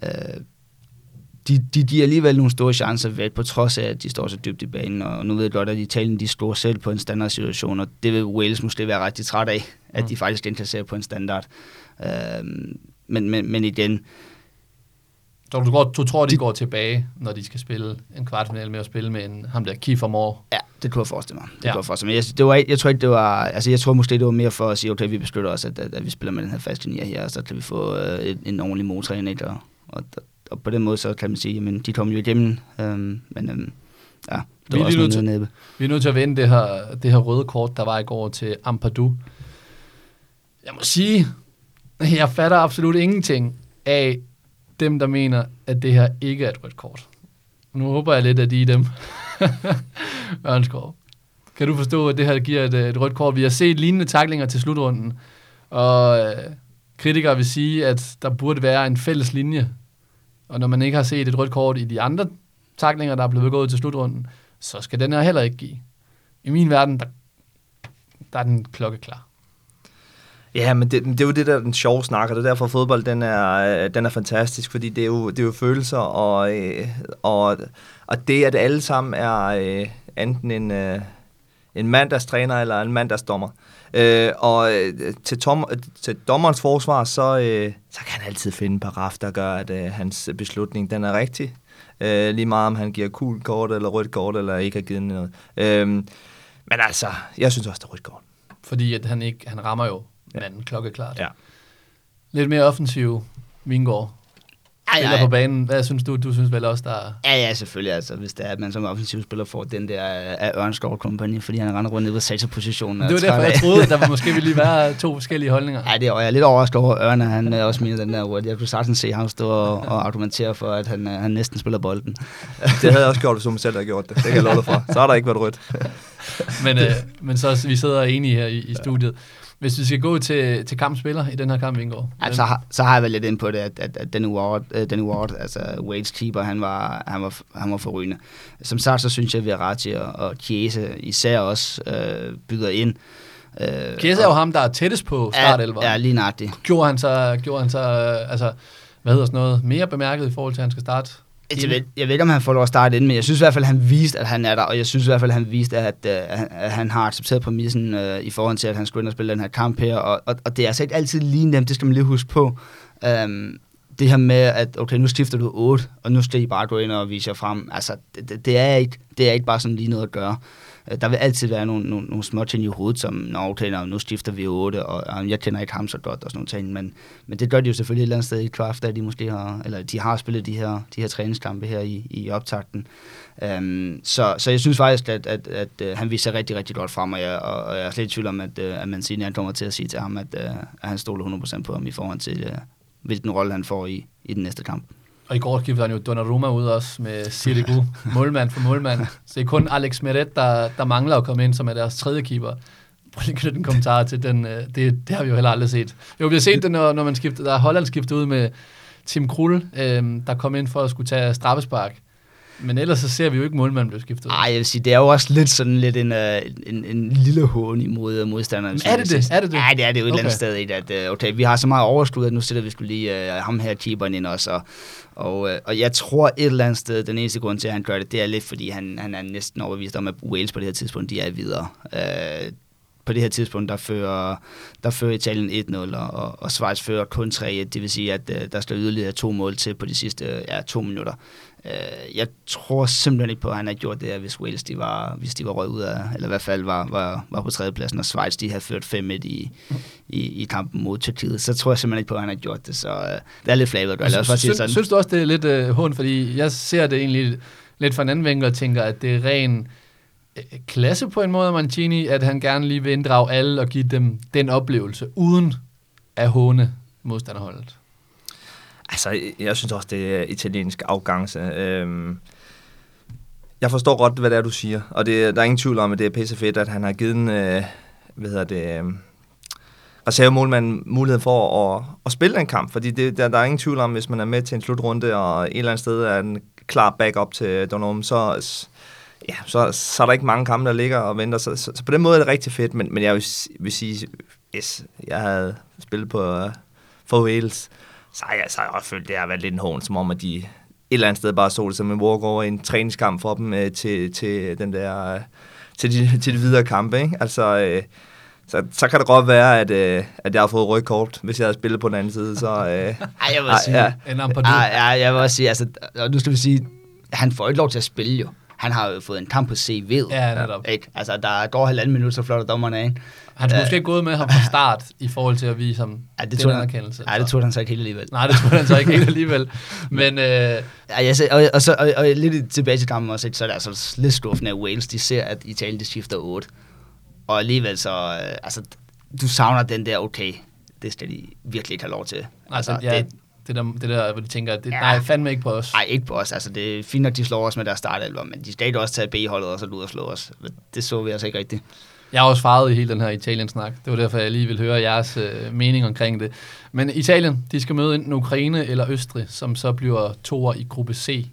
Øh, de, de giver alligevel nogle store chancer væk, på trods af, at de står så dybt i banen, og nu ved jeg godt, at Italien de scorer selv på en standardsituation, og det vil Wales måske være rigtig træt af, at Mm. de faktisk indkasserer på en standard. Øh, men, men, men igen, Så du, går, du tror, de, De- går tilbage, når de skal spille en kvartfinale med at spille med en, ham der Kiefer Moore. Ja, det kunne jeg forestille mig. Det Ja. kunne jeg forestille mig. Jeg, det var, jeg tror ikke, det var... Altså, jeg tror måske, det var mere for at sige, okay, vi beskytter os, at, at, at vi spiller med den her faste her, og så kan vi få øh, en, en ordentlig motor ind, ikke? Og, og, og, på den måde, så kan man sige, jamen, de kom jo igennem, øhm, men øhm, ja, det Vi er var også noget til-. Vi er nødt til at vende det her, det her røde kort, der var i går til Ampadu. Jeg må sige, jeg fatter absolut ingenting af dem, der mener, at det her ikke er et rødt kort. Nu håber jeg lidt, at I er dem. Ørnskov. Kan du forstå, at det her giver et, et rødt kort? Vi har set lignende taklinger til slutrunden, og øh, kritikere vil sige, at der burde være en fælles linje. Og når man ikke har set et rødt kort i de andre taklinger, der er blevet begået til slutrunden, så skal den her heller ikke give. I min verden, der, der er den klokkeklar. Ja, men det, det er jo det, der er den sjove snak, og det er derfor fodbold, den er, den er fantastisk, fordi det er jo, det er jo følelser, og, øh, og, og det, at alle sammen er øh, enten en, øh, en mandagstræner eller en mandagsdommer. Øh, og øh, til, tom, til dommerens forsvar, så, øh, så kan han altid finde en paraf, der gør, at øh, hans beslutning den er rigtig. Øh, lige meget om han giver kul kort eller rødt kort, eller ikke har givet noget. Øh, men altså, jeg synes også, det er rødt kort. Fordi at han ikke, han rammer jo Ja. manden klokkeklart. Ja. Lidt mere offensiv Vingård. Spiller på banen. Hvad synes du? Du synes vel også, der er... Ja, ja, selvfølgelig. Altså, hvis det er, at man som offensiv spiller får den der af Ørnskov Company, fordi han render rundt ned på sektorpositionen. Det var derfor, jeg troede, at der var måske ville lige være to forskellige holdninger. Ja, det er, og jeg er lidt overrasket over, at Ørne han øh, også mener den der ord. Jeg kunne sagtens se ham stå og, og argumentere for, at han, øh, han næsten spiller bolden. Det havde jeg også gjort, hvis hun selv havde gjort det. Det kan jeg love dig for. Så har der ikke været rødt. Men, øh, men så vi sidder enige her i, i studiet. Hvis vi skal gå til, til kampspiller i den her kamp, Vingård. Altså, så, har, så har jeg været lidt ind på det, at, at, at Danny Ward, uh, Danny Ward, altså Wades keeper, han var, han var, han var forrygende. Som sagt, så synes jeg, at Verratti og, og Chiesa især også øh, byder ind. Øh, Kiesa er jo ham, der er tættest på startelveren. Ja, lige nøjagtigt. Gjorde han så, gjorde han så øh, altså, hvad hedder sådan noget, mere bemærket i forhold til, at han skal starte? Jeg ved, jeg ved ikke, om han får lov at starte ind, men jeg synes i hvert fald, at han viste, at han er der, og jeg synes i hvert fald, at han viste, at, uh, at han har accepteret præmissen uh, i forhold til, at han skulle ind og spille den her kamp her, og, og, og det er altså ikke altid lige nemt, det skal man lige huske på. Det det her med, at okay, nu skifter du 8, og nu skal I bare gå ind og vise jer frem. Altså, det, det, det, er, ikke, det er ikke bare sådan lige noget at gøre. Øh, der vil altid være nogle, nogle, nogle små ting i hovedet, som, Nå, okay, nå, nu skifter vi 8, og jeg kender ikke ham så godt, og sådan nogle ting, men, men det gør de jo selvfølgelig et eller andet sted i kraft, at de måske har, eller de har spillet de her, de her træningskampe her i, i optakten. Um, så, så jeg synes faktisk, at, at, at, at han viser rigtig, rigtig godt frem, og jeg, og, og jeg er slet i tvivl om, at, øh, at Mancini han kommer til at sige til ham, at, at han stoler 100% på ham i forhold til, hvilken rolle han får i, i den næste kamp. Og i går skiftede han jo Donnarumma ud også med Sirigu, målmand for målmand. Så det er kun Alex Meret, der, der mangler at komme ind, som er deres tredje keeper. Prøv lige at knytte en kommentar til den. øh, Det, det har vi jo heller aldrig set. Jo, vi har set det, når, når man skifter, der er Holland skiftet ud med Tim Krul, øh, der kom ind for at skulle tage straffespark. Men ellers så ser vi jo ikke målmanden blive skiftet ud. Ej, jeg vil sige, det er jo også lidt sådan lidt en, uh, en, en lille hån imod modstanderen. Men er det det? Er det det? Ja, det er det jo et eller andet Okay. sted, ikke? at uh, okay, vi har så meget overskud, at nu sætter vi skulle lige uh, ham her keeperen ind også, og, og, uh, og jeg tror et eller andet sted, den eneste grund til, at han gør det, det er lidt, fordi han, han er næsten overbevist om, at Wales på det her tidspunkt, de er videre. Uh, på det her tidspunkt, der fører, der fører Italien 1-0, og, og, og Schweiz fører kun 3-1. Det vil sige, at der står yderligere to mål til på de sidste ja, to minutter. Uh, jeg tror simpelthen ikke på, at han har gjort det, her, hvis Wales de var, hvis de var røget ud af, eller i hvert fald var, var, var på tredjepladsen, og Schweiz de havde ført 5-1 i, i, i kampen mod Tyrkiet. Så tror jeg simpelthen ikke på, at han har gjort det. Så uh, det er lidt flabet sige det synes, synes du også, det er lidt øh, fordi jeg ser det egentlig lidt fra en anden vinkel og tænker, at det er ren øh, klasse på en måde af Mancini, at han gerne lige vil inddrage alle og give dem den oplevelse, uden at håne modstanderholdet. Altså, jeg synes også, det er italiensk afgangse. Øhm, jeg forstår godt, hvad det er, du siger. Og det, der er ingen tvivl om, at det er pisse fedt, at han har givet en, øh, hvad hedder det, øh, reservemålmanden mulighed for at, at spille en kamp. Fordi det, der, der er ingen tvivl om, hvis man er med til en slutrunde, og et eller andet sted er en klar backup til Donnarumma, så, ja, så, så er der ikke mange kampe, der ligger og venter. Så, så, så på den måde er det rigtig fedt, men, men jeg vil, vil sige, yes, jeg havde spillet på, uh, for Wales, så har jeg, så har jeg også følt, det har været lidt en hån, som om, at de et eller andet sted bare så det som en walk over en træningskamp for dem øh, til, til den der, øh, til, de, til de videre kampe, ikke? Altså, øh, så, så kan det godt være, at, øh, at jeg har fået rødt kort, hvis jeg havde spillet på den anden side, så... Øh, Ej, jeg vil Ej, sige, ja. En Ampadu. Ja, ja, jeg vil også sige, altså, nu skal vi sige, han får ikke lov til at spille jo. Han har jo fået en kamp på CV'et. Ja, netop. Ikke? Altså, der går halvanden minut, så flotter dommerne af. Han skulle Ja. måske gået med ham fra start, i forhold til at vise ham Ja, det den tog han, anerkendelse. ja, det tog han så ikke helt alligevel. Nej, det tror han så ikke helt alligevel. Men øh, Ja, jeg ser, og, og, så, og, og lidt tilbage til kampen også, så er det altså lidt skuffende, at Wales, de ser, at Italien, de skifter 8. Og alligevel så, øh, altså, du savner den der, okay, det skal de virkelig ikke have lov til. altså, ja, det, det, der, det der, hvor de tænker, det, Ja. nej, fandme ikke på os. Nej, ikke på os. Altså, det er fint nok, de slår os med deres startalbum, men de skal ikke også tage B-holdet og så ud og slå os. Det så vi altså ikke rigtigt. Jeg er også farvet i hele den her Italien-snak. Det var derfor, jeg lige vil høre jeres øh, mening omkring det. Men Italien, de skal møde enten Ukraine eller Østrig, som så bliver toer i gruppe C.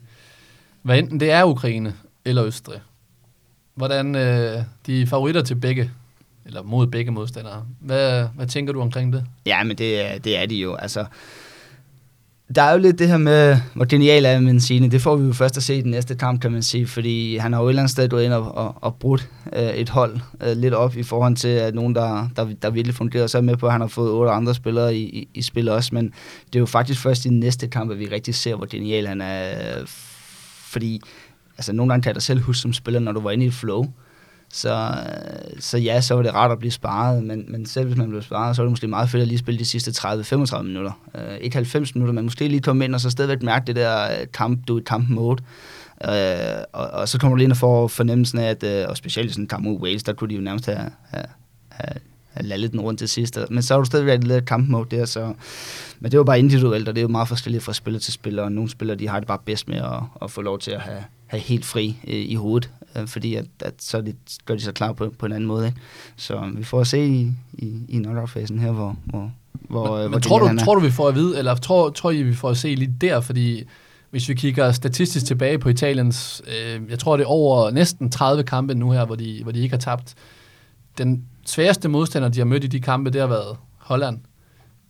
Hvad enten det er Ukraine eller Østrig. Hvordan øh, de er favoritter til begge, eller mod begge modstandere. Hvad, hvad tænker du omkring det? Ja, men det, er- det er de jo. Altså, der er jo lidt det her med, hvor genial er Mancini. Det får vi jo først at se i den næste kamp, kan man sige. Fordi han har jo et eller andet sted gået ind og, og, og brudt øh, et hold øh, lidt op i forhold til, at nogen, der, der, der virkelig fungerer. Så er med på, at han har fået otte andre spillere i, i, i spil også. Men det er jo faktisk først i den næste kamp, at vi rigtig ser, hvor genial han er. Fordi altså, nogle gange kan jeg da selv huske som spiller, når du var inde i et flow. Så, øh, så ja, så var det rart at blive sparet, men, men selv hvis man blev sparet, så var det måske meget fedt at lige spille de sidste 30-35 minutter. Uh, ikke 90 minutter, men måske lige komme ind og så stadigvæk mærke det der øh, kamp, du er i kamp mode. Uh, og, og, så kommer du lige ind og får fornemmelsen af, at, uh, og specielt i sådan en kamp mod Wales, der kunne de jo nærmest have, have, have, have lallet den rundt til sidst. Men så har du stadigvæk lidt kamp mode der, så... Men det var bare individuelt, og det er jo meget forskelligt fra spiller til spiller, og nogle spillere, de har det bare bedst med at, at få lov til at have, have helt fri øh, i hovedet, øh, fordi at, at så er de, gør de sig klar på, på en anden måde. Ikke? Så vi får at se i, i, i knockout-fasen her, hvor, hvor, hvor, Men, hvor men tror, du, tror du, vi får at vide, eller tror, tror I, vi får at se lige der, fordi hvis vi kigger statistisk tilbage på Italiens, øh, jeg tror det er over næsten 30 kampe nu her, hvor de, hvor de ikke har tabt. Den sværeste modstander, de har mødt i de kampe, det har været Holland.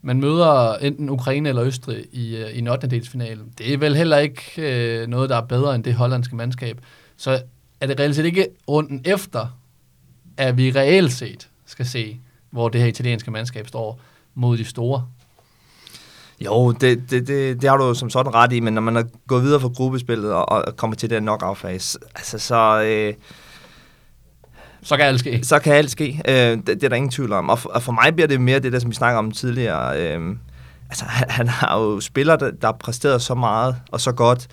Man møder enten Ukraine eller Østrig i, øh, i en 8. delsfinale. Det er vel heller ikke øh, noget, der er bedre end det hollandske mandskab. Så er det reelt set ikke runden efter, at vi reelt set skal se, hvor det her italienske mandskab står mod de store. Jo, det, det, det, det har du som sådan ret i, men når man er gået videre fra gruppespillet og, og kommer til den knockout-fase, altså så... Øh, så kan alt ske. Så kan alt ske. Øh, det, det er der ingen tvivl om. Og for, og for mig bliver det mere det der, som vi snakker om tidligere. Øh, altså, han, han har jo spillere, der, der præsteret så meget og så godt,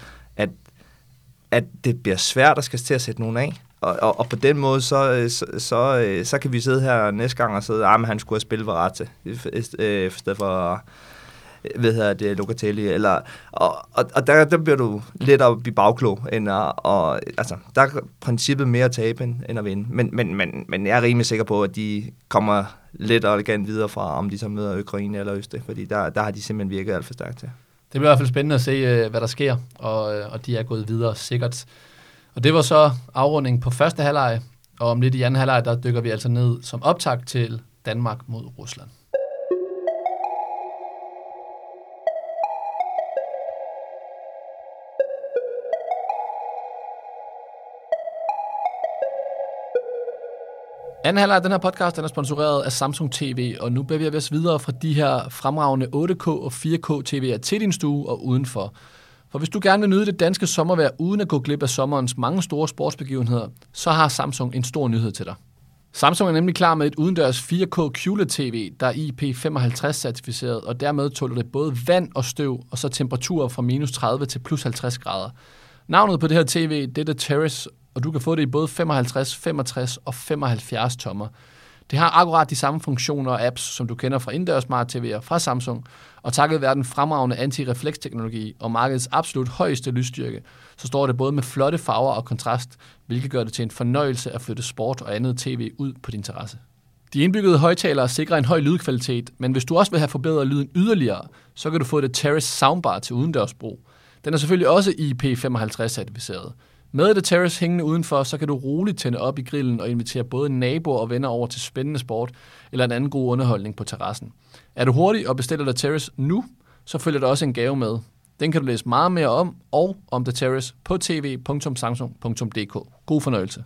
at, det bliver svært at skal til at sætte nogen af. Og, og, og på den måde, så, øh, så, så, øh, så kan vi sidde her næste gang og sige, at ah, han skulle have spillet Varate, i, i, øh, i stedet for hvad hedder det, Locatelli, eller, og, og, og der, der bliver du lidt op i bagklog, end at, og, altså, der er princippet mere at tabe, end, end at vinde. Men, men, men, men jeg er rimelig sikker på, at de kommer lidt og elegant videre fra, om de så møder Ukraine eller Øste, fordi der, der har de simpelthen virket alt for stærkt til. Det bliver i hvert fald spændende at se, øh, hvad der sker, og, øh, og de er gået videre sikkert. Og det var så afrundingen på første halvleg, og om lidt i anden halvleg, der dykker vi altså ned som optag til Danmark mod Rusland. Anden halvleg af den her podcast den er sponsoreret af Samsung TV, og nu bevæger vi os videre fra de her fremragende 8K og 4K TV'er til din stue og udenfor. For hvis du gerne vil nyde det danske sommervejr uden at gå glip af sommerens mange store sportsbegivenheder, så har Samsung en stor nyhed til dig. Samsung er nemlig klar med et udendørs 4K QLED-TV, der er IP55-certificeret, og dermed tåler det både vand og støv, og så temperaturer fra minus 30 til plus 50 grader. Navnet på det her tv, det er The Terrace, og du kan få det i både 55, 65 og 75 tommer. Det har akkurat de samme funktioner og apps, som du kender fra indendørs smart TV'er fra Samsung, og takket være den fremragende anti teknologi og markedets absolut højeste lysstyrke, så står det både med flotte farver og kontrast, hvilket gør det til en fornøjelse at flytte sport og andet tv ud på din terrasse. De indbyggede højtalere sikrer en høj lydkvalitet, men hvis du også vil have forbedret lyden yderligere, så kan du få det Terrace Soundbar til udendørsbrug. Den er selvfølgelig også IP55-certificeret. Med The Terrace hængende udenfor, så kan du roligt tænde op i grillen og invitere både naboer og venner over til spændende sport eller en anden god underholdning på terrassen. Er du hurtig og bestiller The Terrace nu, så følger der også en gave med. Den kan du læse meget mere om og om The Terrace på tv.samsung.dk. God fornøjelse.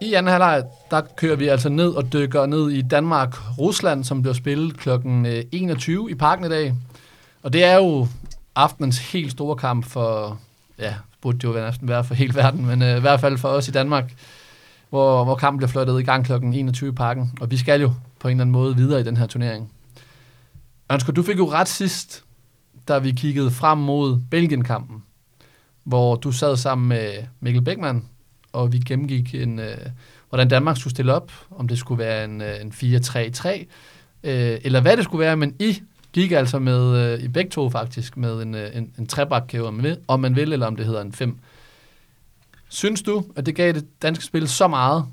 I anden halvleg, der kører vi altså ned og dykker ned i Danmark-Rusland, som bliver spillet kl. 21 øh, i parken i dag. Og det er jo aftenens helt store kamp for, ja, burde det jo næsten være for hele verden, men uh, i hvert fald for os i Danmark, hvor, hvor kampen bliver flyttet i gang kl. 21 i parken. Og vi skal jo på en eller anden måde videre i den her turnering. Ønsker, du fik jo ret sidst, da vi kiggede frem mod Belgien-kampen, hvor du sad sammen med Mikkel Beckmann, og vi gennemgik, en, øh, hvordan Danmark skulle stille op, om det skulle være en, øh, en 4-3-3, øh, eller hvad det skulle være, men I gik altså med, øh, i begge to faktisk, med en, øh, en, en trebakkæve, om, man vil, om man vil, eller om det hedder en 5. Synes du, at det gav det danske spil så meget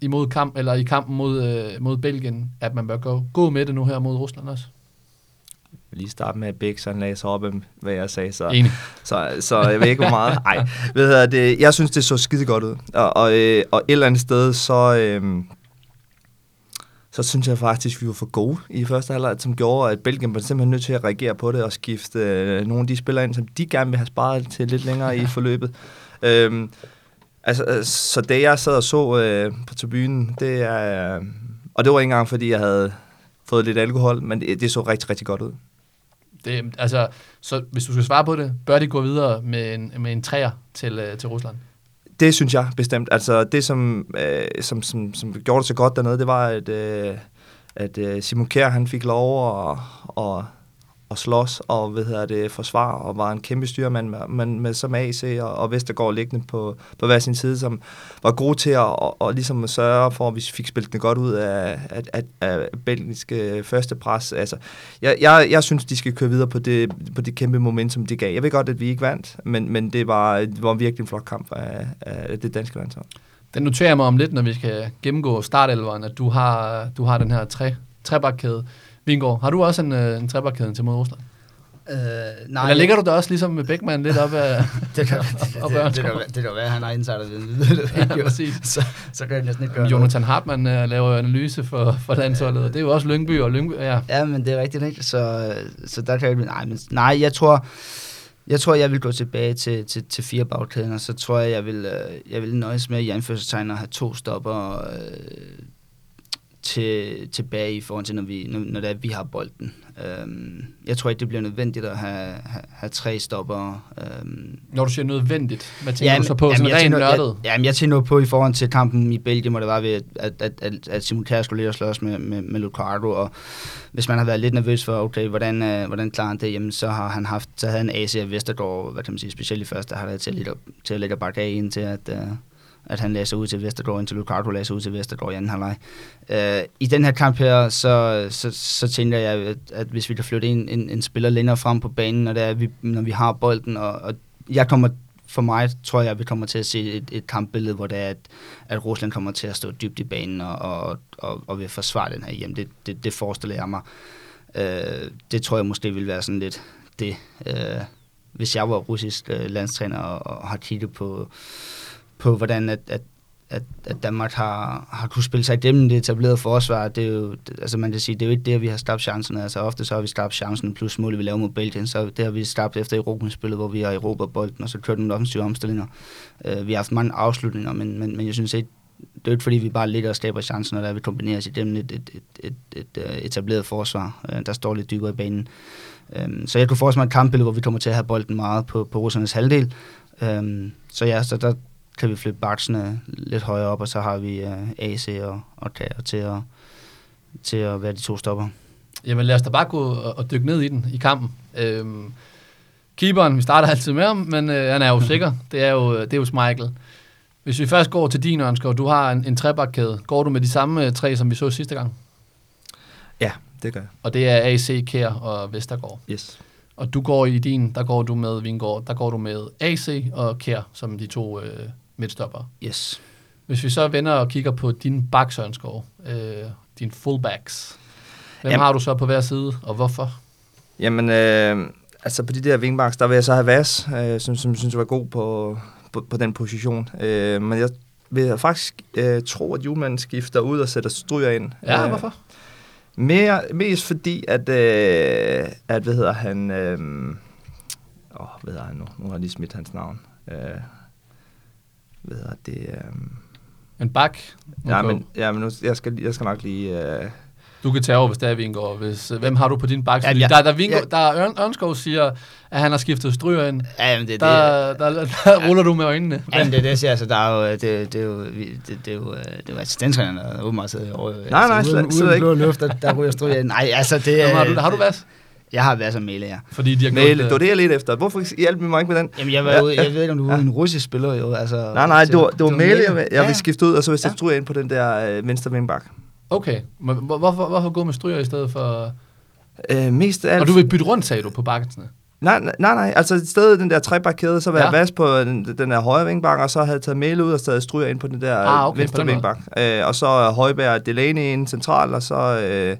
imod kamp, eller i kampen mod, øh, mod Belgien, at man bør gå, gå med det nu her mod Rusland også? Lige starte med, at Bæk sådan lagde sig op, hvad jeg sagde. Så, Enig. så, så jeg ved ikke, hvor meget. Nej, ved jeg, det, jeg synes, det så skide godt ud. Og, og, øh, og et eller andet sted, så, øh, så synes jeg faktisk, vi var for gode i første halvleg, som gjorde, at Belgien var simpelthen nødt til at reagere på det og skifte øh, nogle af de spillere ind, som de gerne vil have sparet til lidt længere i forløbet. Øhm, altså, øh, så det, jeg sad og så øh, på tribunen, det er... Øh, og det var ikke engang, fordi jeg havde fået lidt alkohol, men det, det så rigtig, rigtig godt ud. Det, altså, så hvis du skal svare på det, bør de gå videre med en, med en træer til, øh, til Rusland? Det synes jeg bestemt. Altså det, som, øh, som, som, som gjorde det så godt dernede, det var, at, øh, at øh, Simon Kjær, han fik lov at, at, og slås og hvad hedder det, forsvar og var en kæmpe styrmand med, med, med som AC og, og Vestergaard liggende på, på hver sin side, som var god til at og, og ligesom sørge for, at vi fik spillet det godt ud af, af, af, af belgiske første pres. Altså, jeg, jeg, jeg synes, de skal køre videre på det, på det kæmpe momentum, de gav. Jeg ved godt, at vi ikke vandt, men, men det, var, det var virkelig en flot kamp af, af det danske landshold. Den noterer jeg mig om lidt, når vi skal gennemgå startelveren, at du har, du har den her tre, trebakkæde. Vingård, har du også en, øh, en trebakkæde til mod Rusland? Øh, nej. Eller ligger du der også ligesom med Beckmann lidt op af det, kan, det, det, det, det, det, kan være, at han har insiderviden. ja, præcis. Så, så kan jeg næsten ikke gøre Jonathan Hartmann uh, laver analyse for, for landsholdet. Det er jo også Lyngby og Lyngby. Ja, ja men det er rigtigt, ikke? Så, så der kan jeg... Nej, men, nej, jeg tror... Jeg tror, jeg vil gå tilbage til, til, til fire bagkæden, og så tror jeg, jeg vil, øh, jeg vil nøjes med i anførselstegn at have to stopper øh, til, tilbage i forhold til, når, vi, når, når det er, vi har bolden. Øhm, jeg tror ikke, det bliver nødvendigt at have, have, have tre stopper. Øhm, Når du siger nødvendigt, hvad tænker jamen, du så på? Sådan jeg rent tænker, nørdet? Jeg, jamen, jeg tænker på i forhold til kampen i Belgien, hvor det var ved, at, at, at, at, Simon Kjær skulle lige slås med, med, med Lucardo, og hvis man har været lidt nervøs for, okay, hvordan, øh, hvordan klarer han det, jamen, så har han haft, så havde han AC og Vestergaard, hvad kan man sige, specielt i første halvleg til, at, til at lægge bakke af ind til, at, øh, at han læser ud til Vestergaard, indtil Lukaku læser ud til Vestergaard i anden halvleg. Øh, I den her kamp her, så, så, så tænker jeg, at, at hvis vi kan flytte en, en, en spiller længere frem på banen, når, det er, vi, når vi har bolden, og, og jeg kommer for mig tror jeg, at vi kommer til at se et, et kampbillede, hvor det er, at, at Rusland kommer til at stå dybt i banen og, og, og, og vil forsvare den her hjem. Det, det, det forestiller jeg mig. Øh, det tror jeg måske vil være sådan lidt det, øh, hvis jeg var russisk øh, landstræner og, og har kigget på, på hvordan at, at, at, at Danmark har, har kunne spille sig igennem det etablerede forsvar. Det er jo, det, altså man kan sige, det er jo ikke det, vi har skabt chancerne. Altså ofte så har vi skabt chancen plus målet, vi laver mod Belgien. Så det har vi skabt efter Europaspillet, hvor vi har Europa bolden, og så kørt nogle offensive omstillinger. Uh, vi har haft mange afslutninger, men, men, men jeg synes ikke, det er ikke fordi, vi bare ligger og skaber chancen, når vi kombinerer os igennem et, et, et, et, et øh, etableret forsvar, uh, der står lidt dybere i banen. Um, så jeg kunne forestille mig et kampbillede, hvor vi kommer til at have bolden meget på, på russernes halvdel. Um, så ja, så der, kan vi flytte baksene lidt højere op, og så har vi uh, AC og, og Kær til at, til at være de to stopper. Jamen lad os da bare gå og, og dykke ned i den i kampen. Øhm, keeperen, vi starter altid med ham, men øh, han er jo sikker. Det er jo, det er jo Michael. Hvis vi først går til din, Ørnskov, du har en, en trebakkæde. Går du med de samme tre, som vi så sidste gang? Ja, det gør jeg. Og det er AC, Kær og Vestergaard. Yes. Og du går i din, der går du med Vingård, der går du med AC og Kær som de to øh, midtstopper. Yes. Hvis vi så vender og kigger på dine backs, Ørnskov, øh, dine fullbacks, hvem Jamen. har du så på hver side, og hvorfor? Jamen, øh, altså på de der wingbacks, der vil jeg så have Vas, øh, som, som synes var god på, på, på den position. Øh, men jeg vil faktisk øh, tro, at julemanden skifter ud og sætter stryger ind. Ja, øh, hvorfor? Mere, mest fordi, at, øh, at hvad hedder han, øh, åh, hvad hedder han nu? Nu har jeg lige smidt hans navn. Øh, hvad hedder det? Øh, En bak? ja, men, ja, men nu, jeg, skal, jeg skal nok lige... Øh, Du kan tage over, hvis der er Vingård. Hvis, øh, hvem har du på din bak? Ja, jeg- der, der, Vingård, jeg- der er Ørn, Ørnskov siger, at han har skiftet stryger ind. Ja, men det, det, Der, der, der, der ruller du med øjnene. Ja, men det er det, jeg siger, altså, der er jo, det, det er jo, det, det er jo, øh, det er jo assistenttræneren, der åbenbart sidder over. nej, altså, slet- uden, slet uden blå luft, der, der ryger stryger ind. Nej, altså, det Hvem har du, har du Vas? Jeg har været som ja. Fordi de har gjort, det var det, jeg ledte efter. Hvorfor hjalp mig ikke med den? Jamen, jeg, var ude, ja. jeg ved ikke, om du er Ja. en russisk spiller, jo. Altså, Nej, nej, det var, det var Mæle, jeg, jeg Ja, ville skifte ud, og så ville jeg Ja. stryger ind på den der øh, venstre vingbak. Okay, men hvor- hvorfor, hvorfor gå med stryger i stedet for... Øh, mest af alt... Og du vil bytte rundt, sagde du, på bakkensene. Nej, nej, nej, nej. Altså i stedet den der trebakkæde, så var Ja. jeg vas på den, den der højre vingbak, og så havde jeg taget Mæle ud og stadig stryger ind på den der Ah, okay, på venstre vingbak. Øh, og så Højberg og Delaney ind centralt, og så... Øh, så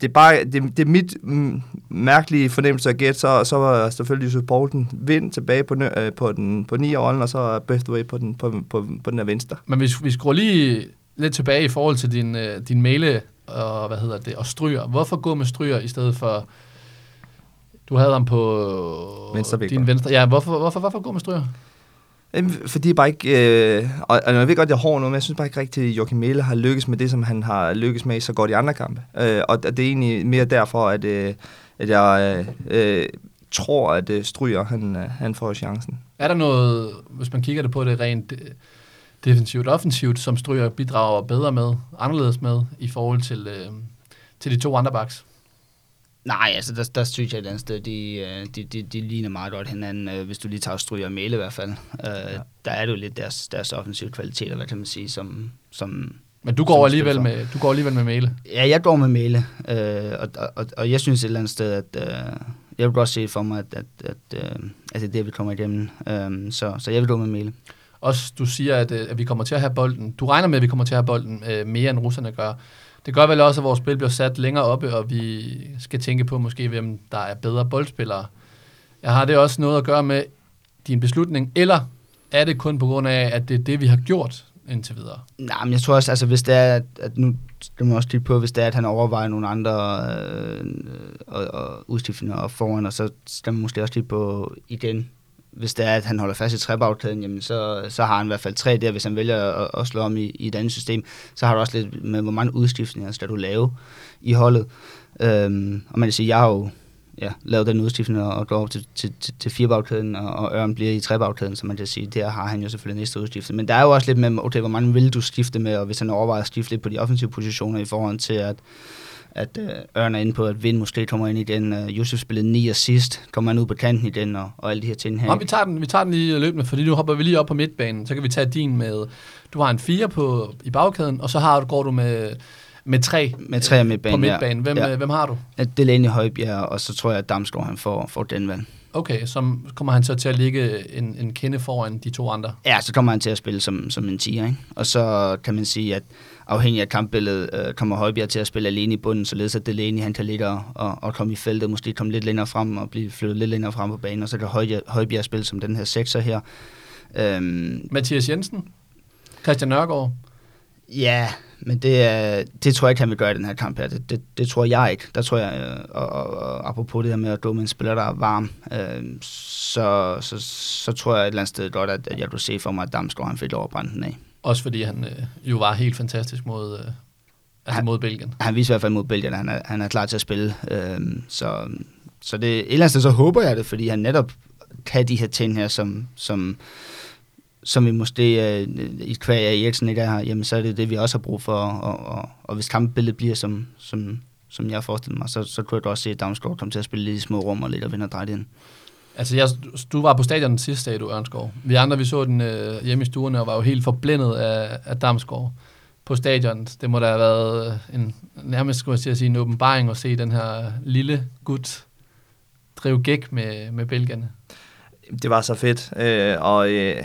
det er bare, det, det er mit mm, mærkelige fornemmelse at gætte, så, så var selvfølgelig Josef Poulsen vind tilbage på, øh, på den på 9 rollen og så Bethway på den, på, på, på den der venstre. Men hvis vi skruer lige lidt tilbage i forhold til din, øh, din male og, hvad hedder det, og stryger. Hvorfor gå med stryger i stedet for... Du havde ham på Venstre din venstre. Ja, hvorfor, hvorfor, hvorfor gå med stryger? Fordi jeg bare ikke, øh, og, og jeg ved godt, jeg er hård nu, men jeg synes bare ikke rigtigt, at Joachim Mæle har lykkes med det, som han har lykkes med så godt i andre kampe. Øh, og det er egentlig mere derfor, at, øh, at jeg øh, tror, at øh, Stryger, han, øh, han får chancen. Er der noget, hvis man kigger det på det rent øh, defensivt offensivt, som stryger bidrager bedre med, anderledes med, i forhold til, øh, til de to andre backs? Nej, altså der, der synes jeg et andet sted, de, øh, de, de, de ligner meget godt hinanden, øh, hvis du lige tager stryger og male i hvert fald. Øh, ja. Der er det jo lidt deres, deres offensive kvaliteter, hvad kan man sige, som, som Men du Som går alligevel spiller. med, du går alligevel med male. Ja, jeg går med Mæle, øh, og, og, og jeg synes et eller andet sted, at øh, jeg vil godt se for mig, at, at, at, øh, at det er det, vi kommer igennem. Øh, så, så jeg vil gå med Mæle. Også du siger, at, at vi kommer til at have bolden. Du regner med, at vi kommer til at have bolden øh, mere, end russerne gør. Det gør vel også, at vores spil bliver sat længere oppe, og vi skal tænke på måske, hvem der er bedre boldspillere. Jeg har det også noget at gøre med din beslutning, eller er det kun på grund af, at det er det, vi har gjort indtil videre. Nej, men jeg tror også, altså hvis det er, at, at nu det må også kigge på, hvis det er, at han overvejer nogle andre øh, øh og, og udskiftninger og foran, og så skal man måske også kigge på igen, hvis det er, at han holder fast i trebagkæden, jamen så, så har han i hvert fald tre der. Hvis han vælger at, at slå om i, i et andet system, så har du også lidt med, hvor mange udskiftninger skal du lave i holdet. Øhm, og man kan sige, jeg har jo ja, lavet den udskiftning og går over til, til, til, til firebagkæden, og, og Ørn bliver i trebagkæden, så man kan sige, der har han jo selvfølgelig næste udskiftning. Men der er jo også lidt med, okay, hvor mange vil du skifte med, og hvis han overvejer at skifte lidt på de offensive positioner i forhold til, at at øh, Ørn er inde på, at Vind måske kommer ind i den. Øh, Josef spillede 9 og sidst, kommer han ud på kanten i den, og, og alle de her ting her. Nå, vi tager den, vi tager den lige løbende, fordi nu hopper vi lige op på midtbanen, så kan vi tage din med, du har en 4 på, i bagkæden, og så har du, går du med, med tre, med tre midtbanen, på midtbanen. Hvem, ja. ja. hvem har du? Delaney Højbjerg, og så tror jeg, at Damsgaard han får, får den valg. Okay, så kommer han så til at ligge en, en kende foran de to andre? Ja, så kommer han til at spille som, som en 10, ikke? Og så kan man sige, at afhængig af kampbilledet, øh, kommer Højbjerg til at spille alene i bunden, således at Delaney han kan ligge og, og komme i feltet, måske komme lidt længere frem og blive flyttet lidt længere frem på banen, og så kan Højbjerg, Højbjerg spille som den her sekser her. Øhm, Mathias Jensen? Christian Nørgaard? Ja, men det, det tror jeg ikke, han vil gøre i den her kamp her. Det, det, det tror jeg ikke. Der tror jeg, øh, og, og, og apropos det her med at gå med en spiller, der er varm, øh, så, så, så tror jeg et eller andet sted godt, at, jeg kunne se for mig, at Damsgaard han fik brænde den af. Også fordi han øh, jo var helt fantastisk mod, øh, altså han, mod Belgien. Han viser i hvert fald mod Belgien, at han er, han er klar til at spille. Øh, så, så det, et eller andet så håber jeg det, fordi han netop kan de her ting her, som, som, som vi måske øh, i kvæg af Eriksen ikke er her, jamen så er det det, vi også har brug for. Og, og, og hvis kampbilledet bliver, som, som, som jeg forestiller mig, så, så kunne jeg også se, at Damsgaard komme til at spille lidt i små rum og lidt og vinde og dreje ind. Altså, jeg, du var på stadion den sidste dag, du Ørnskov. Vi andre, vi så den øh, hjemme i stuerne og var jo helt forblændet af, af Damsgaard på stadion. Det må da have været øh, en, nærmest skulle jeg sige, en åbenbaring at se den her lille gut drive gæk med, med bælgerne. Det var så fedt, øh, og øh,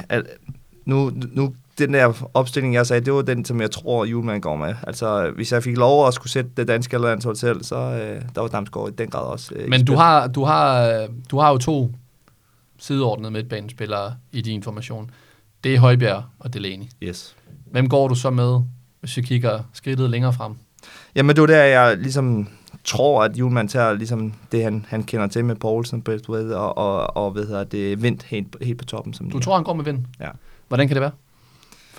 nu, nu den der opstilling, jeg sagde, det var den, som jeg tror, Julemand går med. Altså, hvis jeg fik lov at skulle sætte det danske landshold selv, så øh, der var Damsgaard i den grad også. Øh, Men du har, du, har, du har jo to sideordnede midtbanespillere i din formation. Det er Højbjerg og Delaney. Yes. Hvem går du så med, hvis vi kigger skridtet længere frem? Jamen, det var der, jeg ligesom tror, at Julemand tager ligesom det, han, han kender til med Poulsen, Braithwaite og, og, og hvad hedder det, Vind helt, helt på toppen. Som du tror, han går med Vind? Ja. Hvordan kan det være?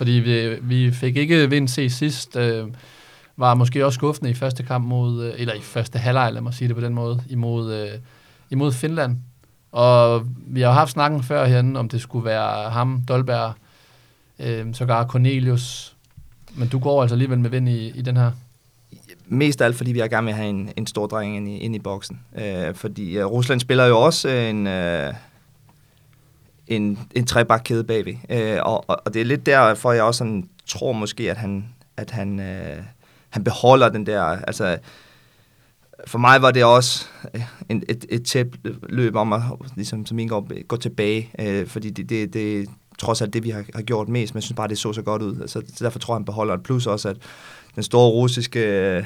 Fordi vi, vi fik ikke Vind se sidst. Øh, var måske også skuffende i første kamp mod, øh, eller i første halvleg, lad mig sige det på den måde, imod, øh, imod Finland. Og vi har jo haft snakken før herinde, om det skulle være ham, Dolberg, øh, sågar Cornelius. Men du går altså alligevel med vind i, i den her? Mest af alt, fordi vi har gerne at have en, en stor dreng ind i, ind i boksen. Øh, fordi øh, Rusland spiller jo også en... Øh, en, en trebakkæde bagved. Øh, og, og, og det er lidt derfor, jeg også sådan, tror måske, at han, at han, øh, han beholder den der... Altså, for mig var det også øh, en, et, et tæt løb om at, ligesom, som går, gå tilbage, øh, fordi det, det, det trods alt det, vi har, har gjort mest, men jeg synes bare, det så så godt ud. Altså, så derfor tror jeg, han beholder det. Plus også, at den store russiske øh,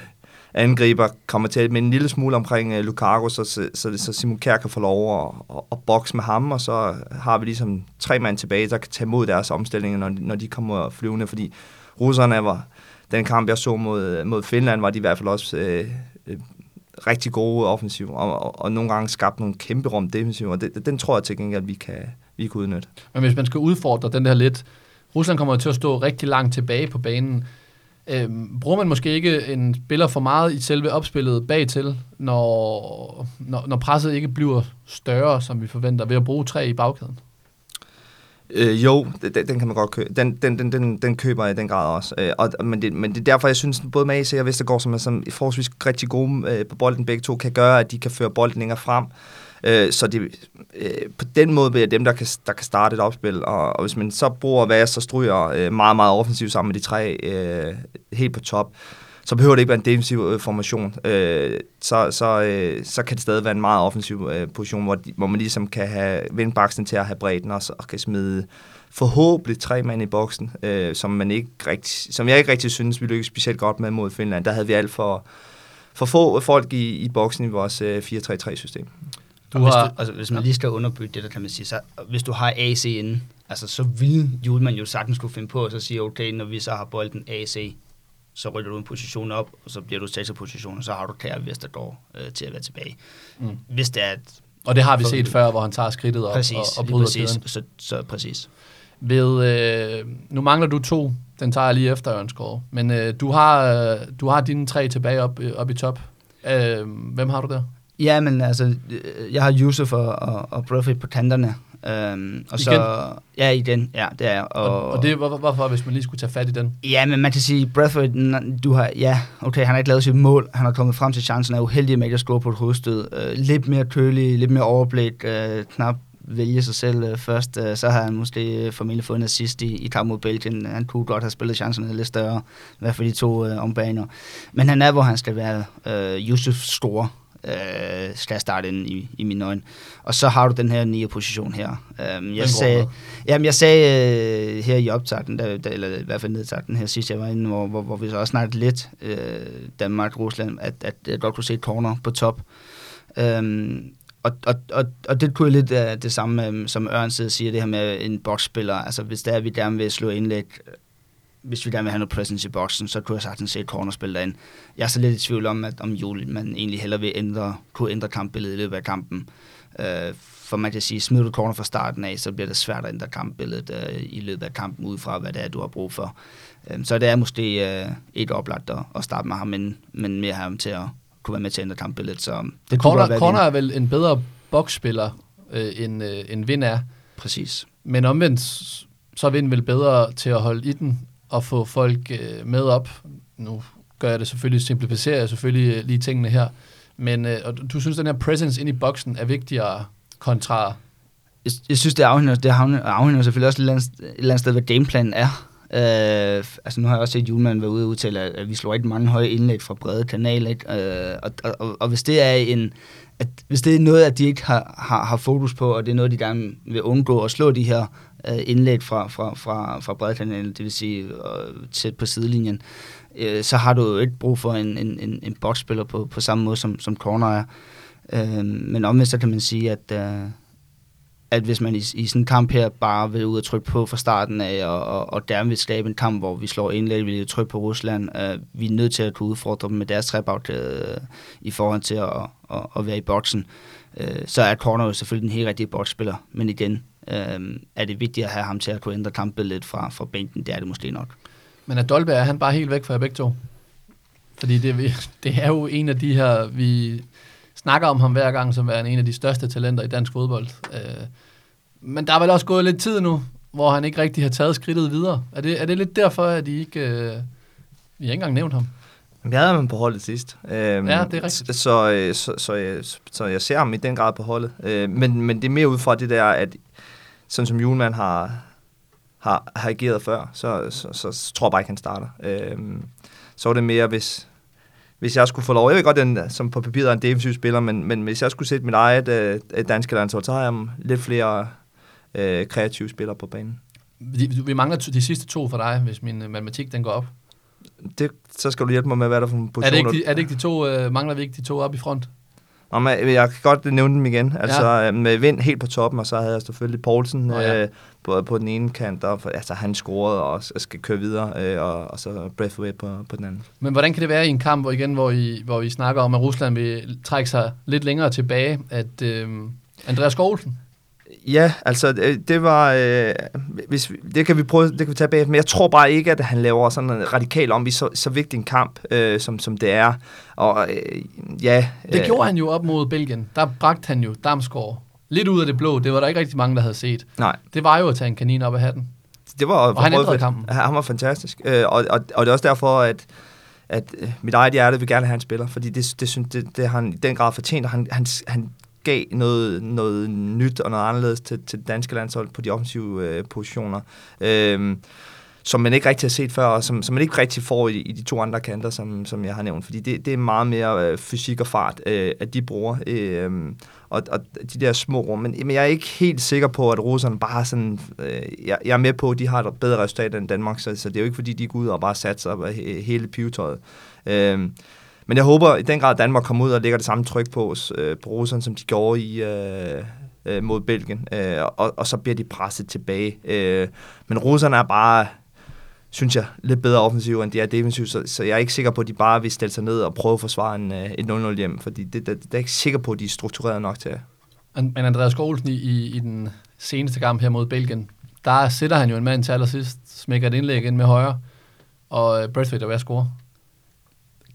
angriber kommer til med en lille smule omkring uh, Lukaku, så, så, så, så Simon Kjær kan få lov at, at, at bokse med ham, og så har vi ligesom tre mand tilbage, der kan tage mod deres omstillinger, når, når de kommer flyvende, fordi russerne var, den kamp, jeg så mod, mod Finland, var de i hvert fald også øh, øh, rigtig gode offensiv, og, og, og nogle gange skabte nogle kæmpe rum defensiv, og det, den tror jeg til gengæld, at vi kan, vi kan udnytte. Men hvis man skal udfordre den der lidt, Rusland kommer til at stå rigtig langt tilbage på banen, Øhm, bruger man måske ikke en spiller for meget i selve opspillet bagtil, når, når, når presset ikke bliver større, som vi forventer, ved at bruge tre i bagkæden? Øh, jo, den, den kan man godt købe. Den, den, den, den, den køber jeg i den grad også. Øh, og, men, det, men det er derfor, jeg synes, både med AC og Vestergaard, som er som forholdsvis rigtig gode øh, på bolden begge to, kan gøre, at de kan føre bolden længere frem. Øh, Øh, så det, øh, på den måde bliver dem, der kan, der kan starte et opspil. Og, og hvis man så bruger Vas så Stryger øh, meget, meget offensivt sammen med de tre øh, helt på top, så behøver det ikke være en defensiv øh, formation. Øh, så, så, øh, så kan det stadig være en meget offensiv øh, position, hvor, de, hvor man ligesom kan have vindbaksen til at have bredden også, og kan smide forhåbentlig tre mand i boksen, øh, som, man ikke rigtig, som jeg ikke rigtig synes, vi lykkedes specielt godt med mod Finland. Der havde vi alt for, for få folk i, i boksen i vores øh, 4-3-3-system. Du har, hvis, du, altså, hvis man lige skal underbygge det, der kan man sige, så hvis du har AC inde, altså så ville Julemand jo sagtens kunne finde på at så sige, okay, når vi så har bolden AC, så rykker du en position op, og så bliver du sat position, og så har du Kære Vesterdor øh, til at være tilbage. Mm. Hvis det er, at Og det har vi For- set før, hvor han tager skridtet op præcis, og, og bryder præcis, kæden. så, så præcis. Ved, øh, nu mangler du to. Den tager jeg lige efter, Ørnskov. Men øh, du, har, øh, du har dine tre tilbage op, øh, op i top. Øh, hvem har du der? Ja, men altså, øh, jeg har Yusuf og, og, og Brophy på kanterne. Øhm, og så, Igen? ja, igen, ja, det er jeg. Og, og det, hvor, hvorfor, hvis man lige skulle tage fat i den? Ja, men man kan sige, Bradford, du har, ja, okay, han har ikke lavet sit mål, han har kommet frem til chancen, er uheldig med ikke at score på et hovedstød. Øh, lidt mere kølig, lidt mere overblik, øh, knap vælge sig selv øh, først, øh, så har han måske øh, formentlig fået en assist i, i kamp mod Belgien. Han kunne godt have spillet chancerne lidt større, i hvert fald de to øh, ombaner. Men han er, hvor han skal være. Øh, Yusuf store øh, skal starte ind i, i mine øjne. Og så har du den her nye position her. Øhm, jeg sagde. Jamen, jeg sagde øh, her i optakten, der, der, eller i hvert fald nedtakten her sidst, jeg var inde, hvor, hvor, hvor vi så også snakkede lidt øh, Danmark-Rusland, at, at jeg godt kunne se corner på top. Øhm, og, og, og, og det kunne lidt uh, det samme, um, som Ørnsted siger, det her med en boksspiller. Altså, hvis der er, vi gerne vil slå indlæg, hvis vi gerne vil have noget presence i boksen, så kunne jeg sagtens se et cornerspil derinde. Jeg er så lidt i tvivl om, at om Jule, man egentlig hellere vil ændre, kunne ændre kampbilledet i løbet af kampen. Uh, for man kan sige, smider du corner fra starten af, så bliver det svært at ændre kampbilledet uh, i løbet af kampen, ud fra hvad det er, du har brug for. Uh, så det er måske uh, et oplagt at, at starte med ham, men, men mere ham til at kunne være med til at ændre kampbilledet. Så det Corner, være corner er vel en bedre boksspiller, øh, end, øh, end Vind er. Præcis. Men omvendt, så er Vind vel bedre til at holde i den at få folk øh, med op. Nu gør jeg det selvfølgelig, simplificerer jeg selvfølgelig øh, lige tingene her. Men øh, og du- synes, den her presence ind i boksen er vigtigere kontra... jeg, jeg synes, det afhænger, det afhænger, afhænger selvfølgelig også et eller, andet, et eller andet sted, hvad gameplanen er. Øh, altså nu har jeg også set Julemand være ude og udtale, at, at vi slår ikke mange høje indlæg fra brede kanaler. Ikke? Øh, og, og, og, og hvis det er en at hvis det er noget, at de ikke har, har, har fokus på, og det er noget, de gerne vil undgå at slå de her øh, indlæg fra, fra, fra, fra bredkanalen, det vil sige øh, tæt på sidelinjen, øh, så har du jo ikke brug for en, en, en, en boksspiller på, på samme måde, som, som corner er. Øh, men omvendt så kan man sige, at, øh, at hvis man i, i sådan en kamp her bare vil ud og trykke på fra starten af, og, og, og gerne vil skabe en kamp, hvor vi slår indlæg, vi vil trykke på Rusland, øh, vi er nødt til at kunne udfordre dem med deres trebagkæde øh, i forhold til at, at, at være i boksen. Øh, så er Corner jo selvfølgelig den helt rigtige boksspiller, men igen, øh, er det vigtigt at have ham til at kunne ændre kampbilledet fra, fra bænken, det er det måske nok. Men er Dolberg, er han bare helt væk fra jer begge to? Fordi det, er vi- det er jo en af de her, vi snakker om ham hver gang, som er en af de største talenter i dansk fodbold. Øh, men der er vel også gået lidt tid nu, hvor han ikke rigtig har taget skridtet videre. Er det, er det lidt derfor, at I ikke... Øh, I har ikke engang nævnt ham? Men Jeg havde ham på holdet sidst. Øhm, Ja, det er rigtigt. Så, så, så, så, jeg, så jeg ser ham i den grad på holdet. Øh, men, men det er mere ud fra det der, at sådan som Julemand har, har, har ageret før, så, så, så, så tror jeg bare ikke, han starter. Øhm, så var det mere, hvis, hvis jeg skulle få lov. Jeg ved godt, den, som på papiret er en defensiv spiller, men, men hvis jeg skulle sætte mit eget øh, danske landshold, så har jeg lidt flere øh, kreative spillere på banen. Vi, vi mangler de sidste to for dig, hvis min øh, matematik den går op. Det, så skal du hjælpe mig med, hvad der er for en Er position. det, ikke de, er det ikke de to, øh, mangler vi ikke de to op i front? Nå, men jeg kan godt nævne dem igen. Altså ja. med Vind helt på toppen, og så havde jeg selvfølgelig Poulsen Nå, ja. øh, på, på den ene kant, og for, altså han scorede og s- skal køre videre, øh, og, og så Breathaway på, på den anden. Men hvordan kan det være i en kamp, hvor igen, hvor I, hvor I snakker om, at Rusland vil trække sig lidt længere tilbage, at øh, Andreas Skålsen, Ja, altså øh, det var, øh, hvis vi, det kan vi prøve, det kan vi tage bagefter, men jeg tror bare ikke, at han laver sådan en radikal om i så, så vigtig en kamp, øh, som, som det er. Og øh, ja... det øh, gjorde han jo op mod Belgien. Der bragte han jo Damsgaard lidt ud af det blå. Det var der ikke rigtig mange, der havde set. Nej, Det var jo at tage en kanin op af hatten. det var, Og han ændrede kampen. Han var fantastisk. Øh, og, og, og det er også derfor, at, at øh, mit eget hjerte vil gerne have, han spiller, fordi det, det, synes, det, det har han i den grad fortjent, og han, han, han gav noget, noget nyt og noget anderledes til, til det danske landshold på de offensive øh, positioner. Øh, som man ikke rigtig har set før, og som, som man ikke rigtig får i, i de to andre kanter, som, som jeg har nævnt. Fordi det, det er meget mere øh, fysik og fart, øh, at de bruger. Øh, og, og de der små rum. Men, men jeg er ikke helt sikker på, at russerne bare sådan... Øh, jeg, jeg er med på, at de har et bedre resultat end Danmark, så, så det er jo ikke, fordi de går ud og bare satser hele pivetøjet. Øh, men jeg håber i den grad, at Danmark kommer ud og lægger det samme tryk på, os, øh, på russerne, som de gjorde i, øh, øh, mod Belgien, øh, og, og så bliver de presset tilbage. Øh, men russerne er bare synes jeg, lidt bedre offensiv, end de er defensiv, så, så jeg er ikke sikker på, at de bare vil stille sig ned og prøve at forsvare en, øh, et 0-0 hjem, fordi det, det, det er ikke sikker på, at de er struktureret nok til. Men Andreas Skålsen i, i, i den seneste kamp her mod Belgien, der sætter han jo en mand til allersidst, smækker et indlæg ind med højre, og øh, Bradford er ved at score.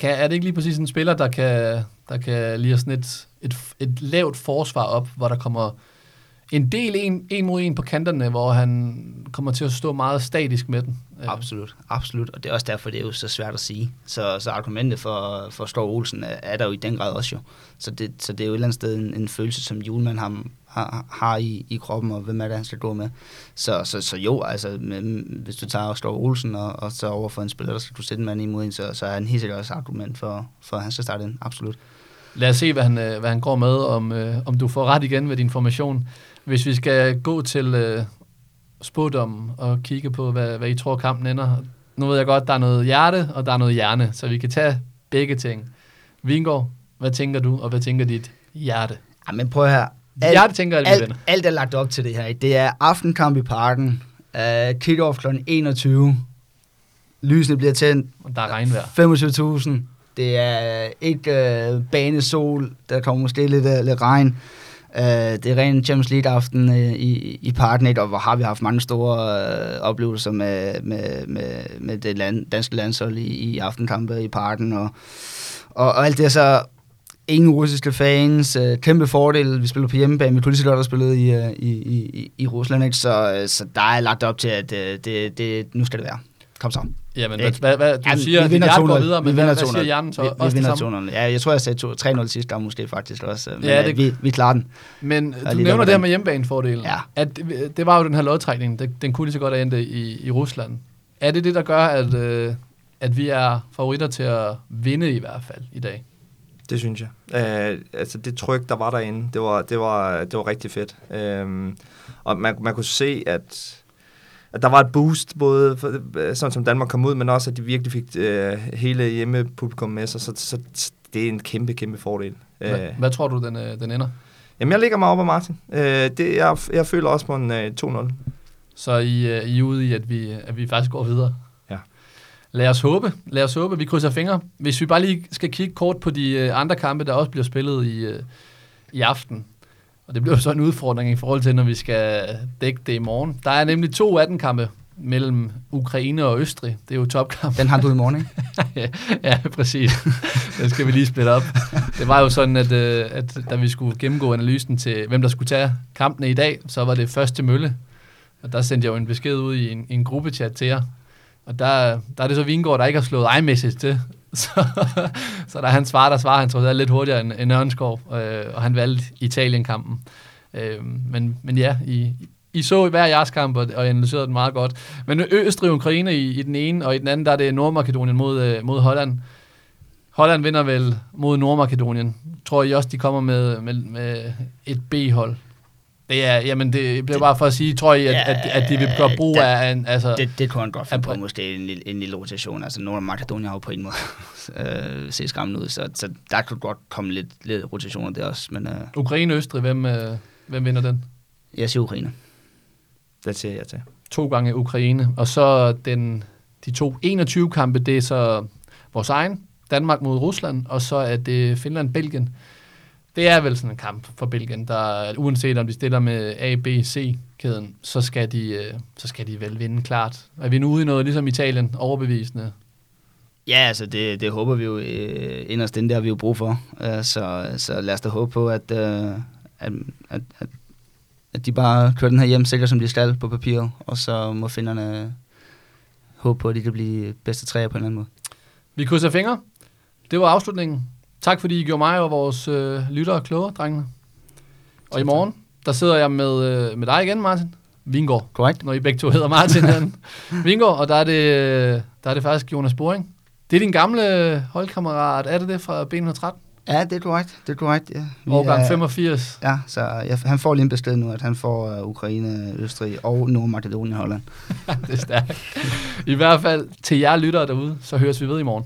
Kan, er det ikke lige præcis en spiller, der kan, der kan lige sådan et, et, et lavt forsvar op, hvor der kommer en del en, en mod en på kanterne, hvor han kommer til at stå meget statisk med den. Øh. Absolut, absolut. Og det er også derfor, det er jo så svært at sige. Så, så argumentet for, for Storm Olsen er, er der jo i den grad også jo. Så det, så det er jo et eller andet sted en, en følelse, som Julemand har, har, har i, i kroppen, og hvem er det, han skal gå med. Så, så, så jo, altså, med, hvis du tager Storm Olsen og, og så over for en spiller, der skal du sætte en mand imod en, så, så er han helt sikkert også argument for, for at han skal starte ind. Absolut. Lad os se, hvad han, øh, hvad han går med, om, øh, om du får ret igen med din formation. Hvis vi skal gå til øh, spådom og kigge på, hvad, hvad I tror kampen ender. Nu ved jeg godt, der er noget hjerte, og der er noget hjerne, så vi kan tage begge ting. Vingård, hvad tænker du, og hvad tænker dit hjerte? Ja, men prøv her. Alt, hjerte tænker, at alt, alt er lagt op til det her. Det er aftenkamp i parken. Uh, Kick-off kl. 21. Lysene bliver tændt. Og der er regnvejr. 25.000. Det er ikke uh, banesol. Der kommer måske lidt, uh, lidt regn. Uh, det er ren Champions League-aften uh, i, i parken, og hvor har vi haft mange store uh, oplevelser med, med, med, med det land, danske landshold i, i aftenkampe i parken. Og, og, og alt det så ingen russiske fans, uh, kæmpe fordel, vi spiller på hjemmebane, vi kunne lige så godt spillet i, uh, i, i, i Rusland, ikke? Så, så der er lagt op til, at uh, det, det, nu skal det være. Kom så. Jamen, hvad, hvad, hvad, du Jamen, siger, at hjertet går videre, men hvad, hvad siger hjernen så? Vi, vi vinder 2-0. Ja, jeg tror, jeg sagde 3-0 sidste gang måske faktisk også. Men ja, det, vi, vi klarer den. Men du nævner det her med hjemmebanefordelen. Ja. At, det var jo den her lodtrækning, den, den kunne lige så godt have endt i, i Rusland. Er det det, der gør, at, øh, at vi er favoritter til at vinde i hvert fald i dag? Det synes jeg. Uh, altså det tryk, der var derinde, det var, det var, det var rigtig fedt. Uh, og man, man kunne se, at at der var et boost, både for, sådan som Danmark kom ud, men også at de virkelig fik uh, hele hjemmepublikum med sig, så, så, så det er en kæmpe, kæmpe fordel. Hvad, uh, hvad tror du, den, den ender? Jamen, jeg ligger mig op af Martin. Uh, det, jeg, jeg føler også på en uh, 2-0. Så I, uh, I er ude i, at vi, at vi faktisk går videre? Lad os håbe. Lad os håbe. Vi krydser fingre. Hvis vi bare lige skal kigge kort på de uh, andre kampe, der også bliver spillet i, uh, i aften. Og det bliver så en udfordring i forhold til, når vi skal dække det i morgen. Der er nemlig to 18-kampe mellem Ukraine og Østrig. Det er jo topkamp. Den har du i morgen, ikke? ja, ja, præcis. Den skal vi lige splitte op. Det var jo sådan, at, øh, at da vi skulle gennemgå analysen til, hvem der skulle tage kampene i dag, så var det første mølle. Og der sendte jeg jo en besked ud i en, en gruppechat til jer. Og der, der er det så Vingård, der ikke har slået iMessage til. Så, så da han svarer, der svarer han trods alt lidt hurtigere end, end Ørnskov, øh, og han valgte Italien-kampen. Øh, men, men ja, I, I så i hver jeres kamp, og, og analyserede den meget godt. Men Østrig og Ukraine i, i den ene, og i den anden, der er det Nordmakedonien mod, øh, mod Holland. Holland vinder vel mod Nordmakedonien. Tror I også, de kommer med, med, med et B-hold? Det er, jamen det bliver det, bare for at sige, tror I, at, ja, at, at de vil gøre brug af en, altså... Det, det kunne han godt finde på, måske en, lille, en lille rotation. Altså, Nord- Makedonien har jo på en måde øh, set skræmmende ud, så, så der kunne godt komme lidt, lidt rotationer der også. Men, øh, Ukraine-Østrig, hvem, øh, hvem vinder den? Jeg siger Ukraine. Det siger jeg til. To gange Ukraine, og så den, de to 21 kampe, det er så vores egen, Danmark mod Rusland, og så er det Finland-Belgien det er vel sådan en kamp for Belgien, der uanset om de stiller med A, B, C-kæden, så skal, de, øh, så skal de vel vinde klart. Er vi nu ude i noget ligesom Italien, overbevisende? Ja, altså det, det håber vi jo øh, inderst inde, det har vi jo brug for. Uh, så, så lad os da håbe på, at, uh, at, at, at, at de bare kører den her hjem sikkert, som de skal på papiret, og så må finderne håbe på, at de kan blive bedste træer på en eller anden måde. Vi krydser fingre. Det var afslutningen. Tak fordi I gjorde mig og vores øh, lyttere klogere, drengene. Og i morgen, der sidder jeg med, øh, med dig igen, Martin. Vingård. Korrekt. Når I begge to hedder Martin. Vingård, og der er, det, der er det faktisk Jonas Boring. Det er din gamle holdkammerat, er det det fra B113? Ja, det er korrekt. Det er korrekt, ja. Vi Årgang 85. Ja, så ja, han får lige en besked nu, at han får uh, Ukraine, Østrig og Nordmakedonien Holland. det er stærkt. I hvert fald til jer lyttere derude, så høres vi ved i morgen.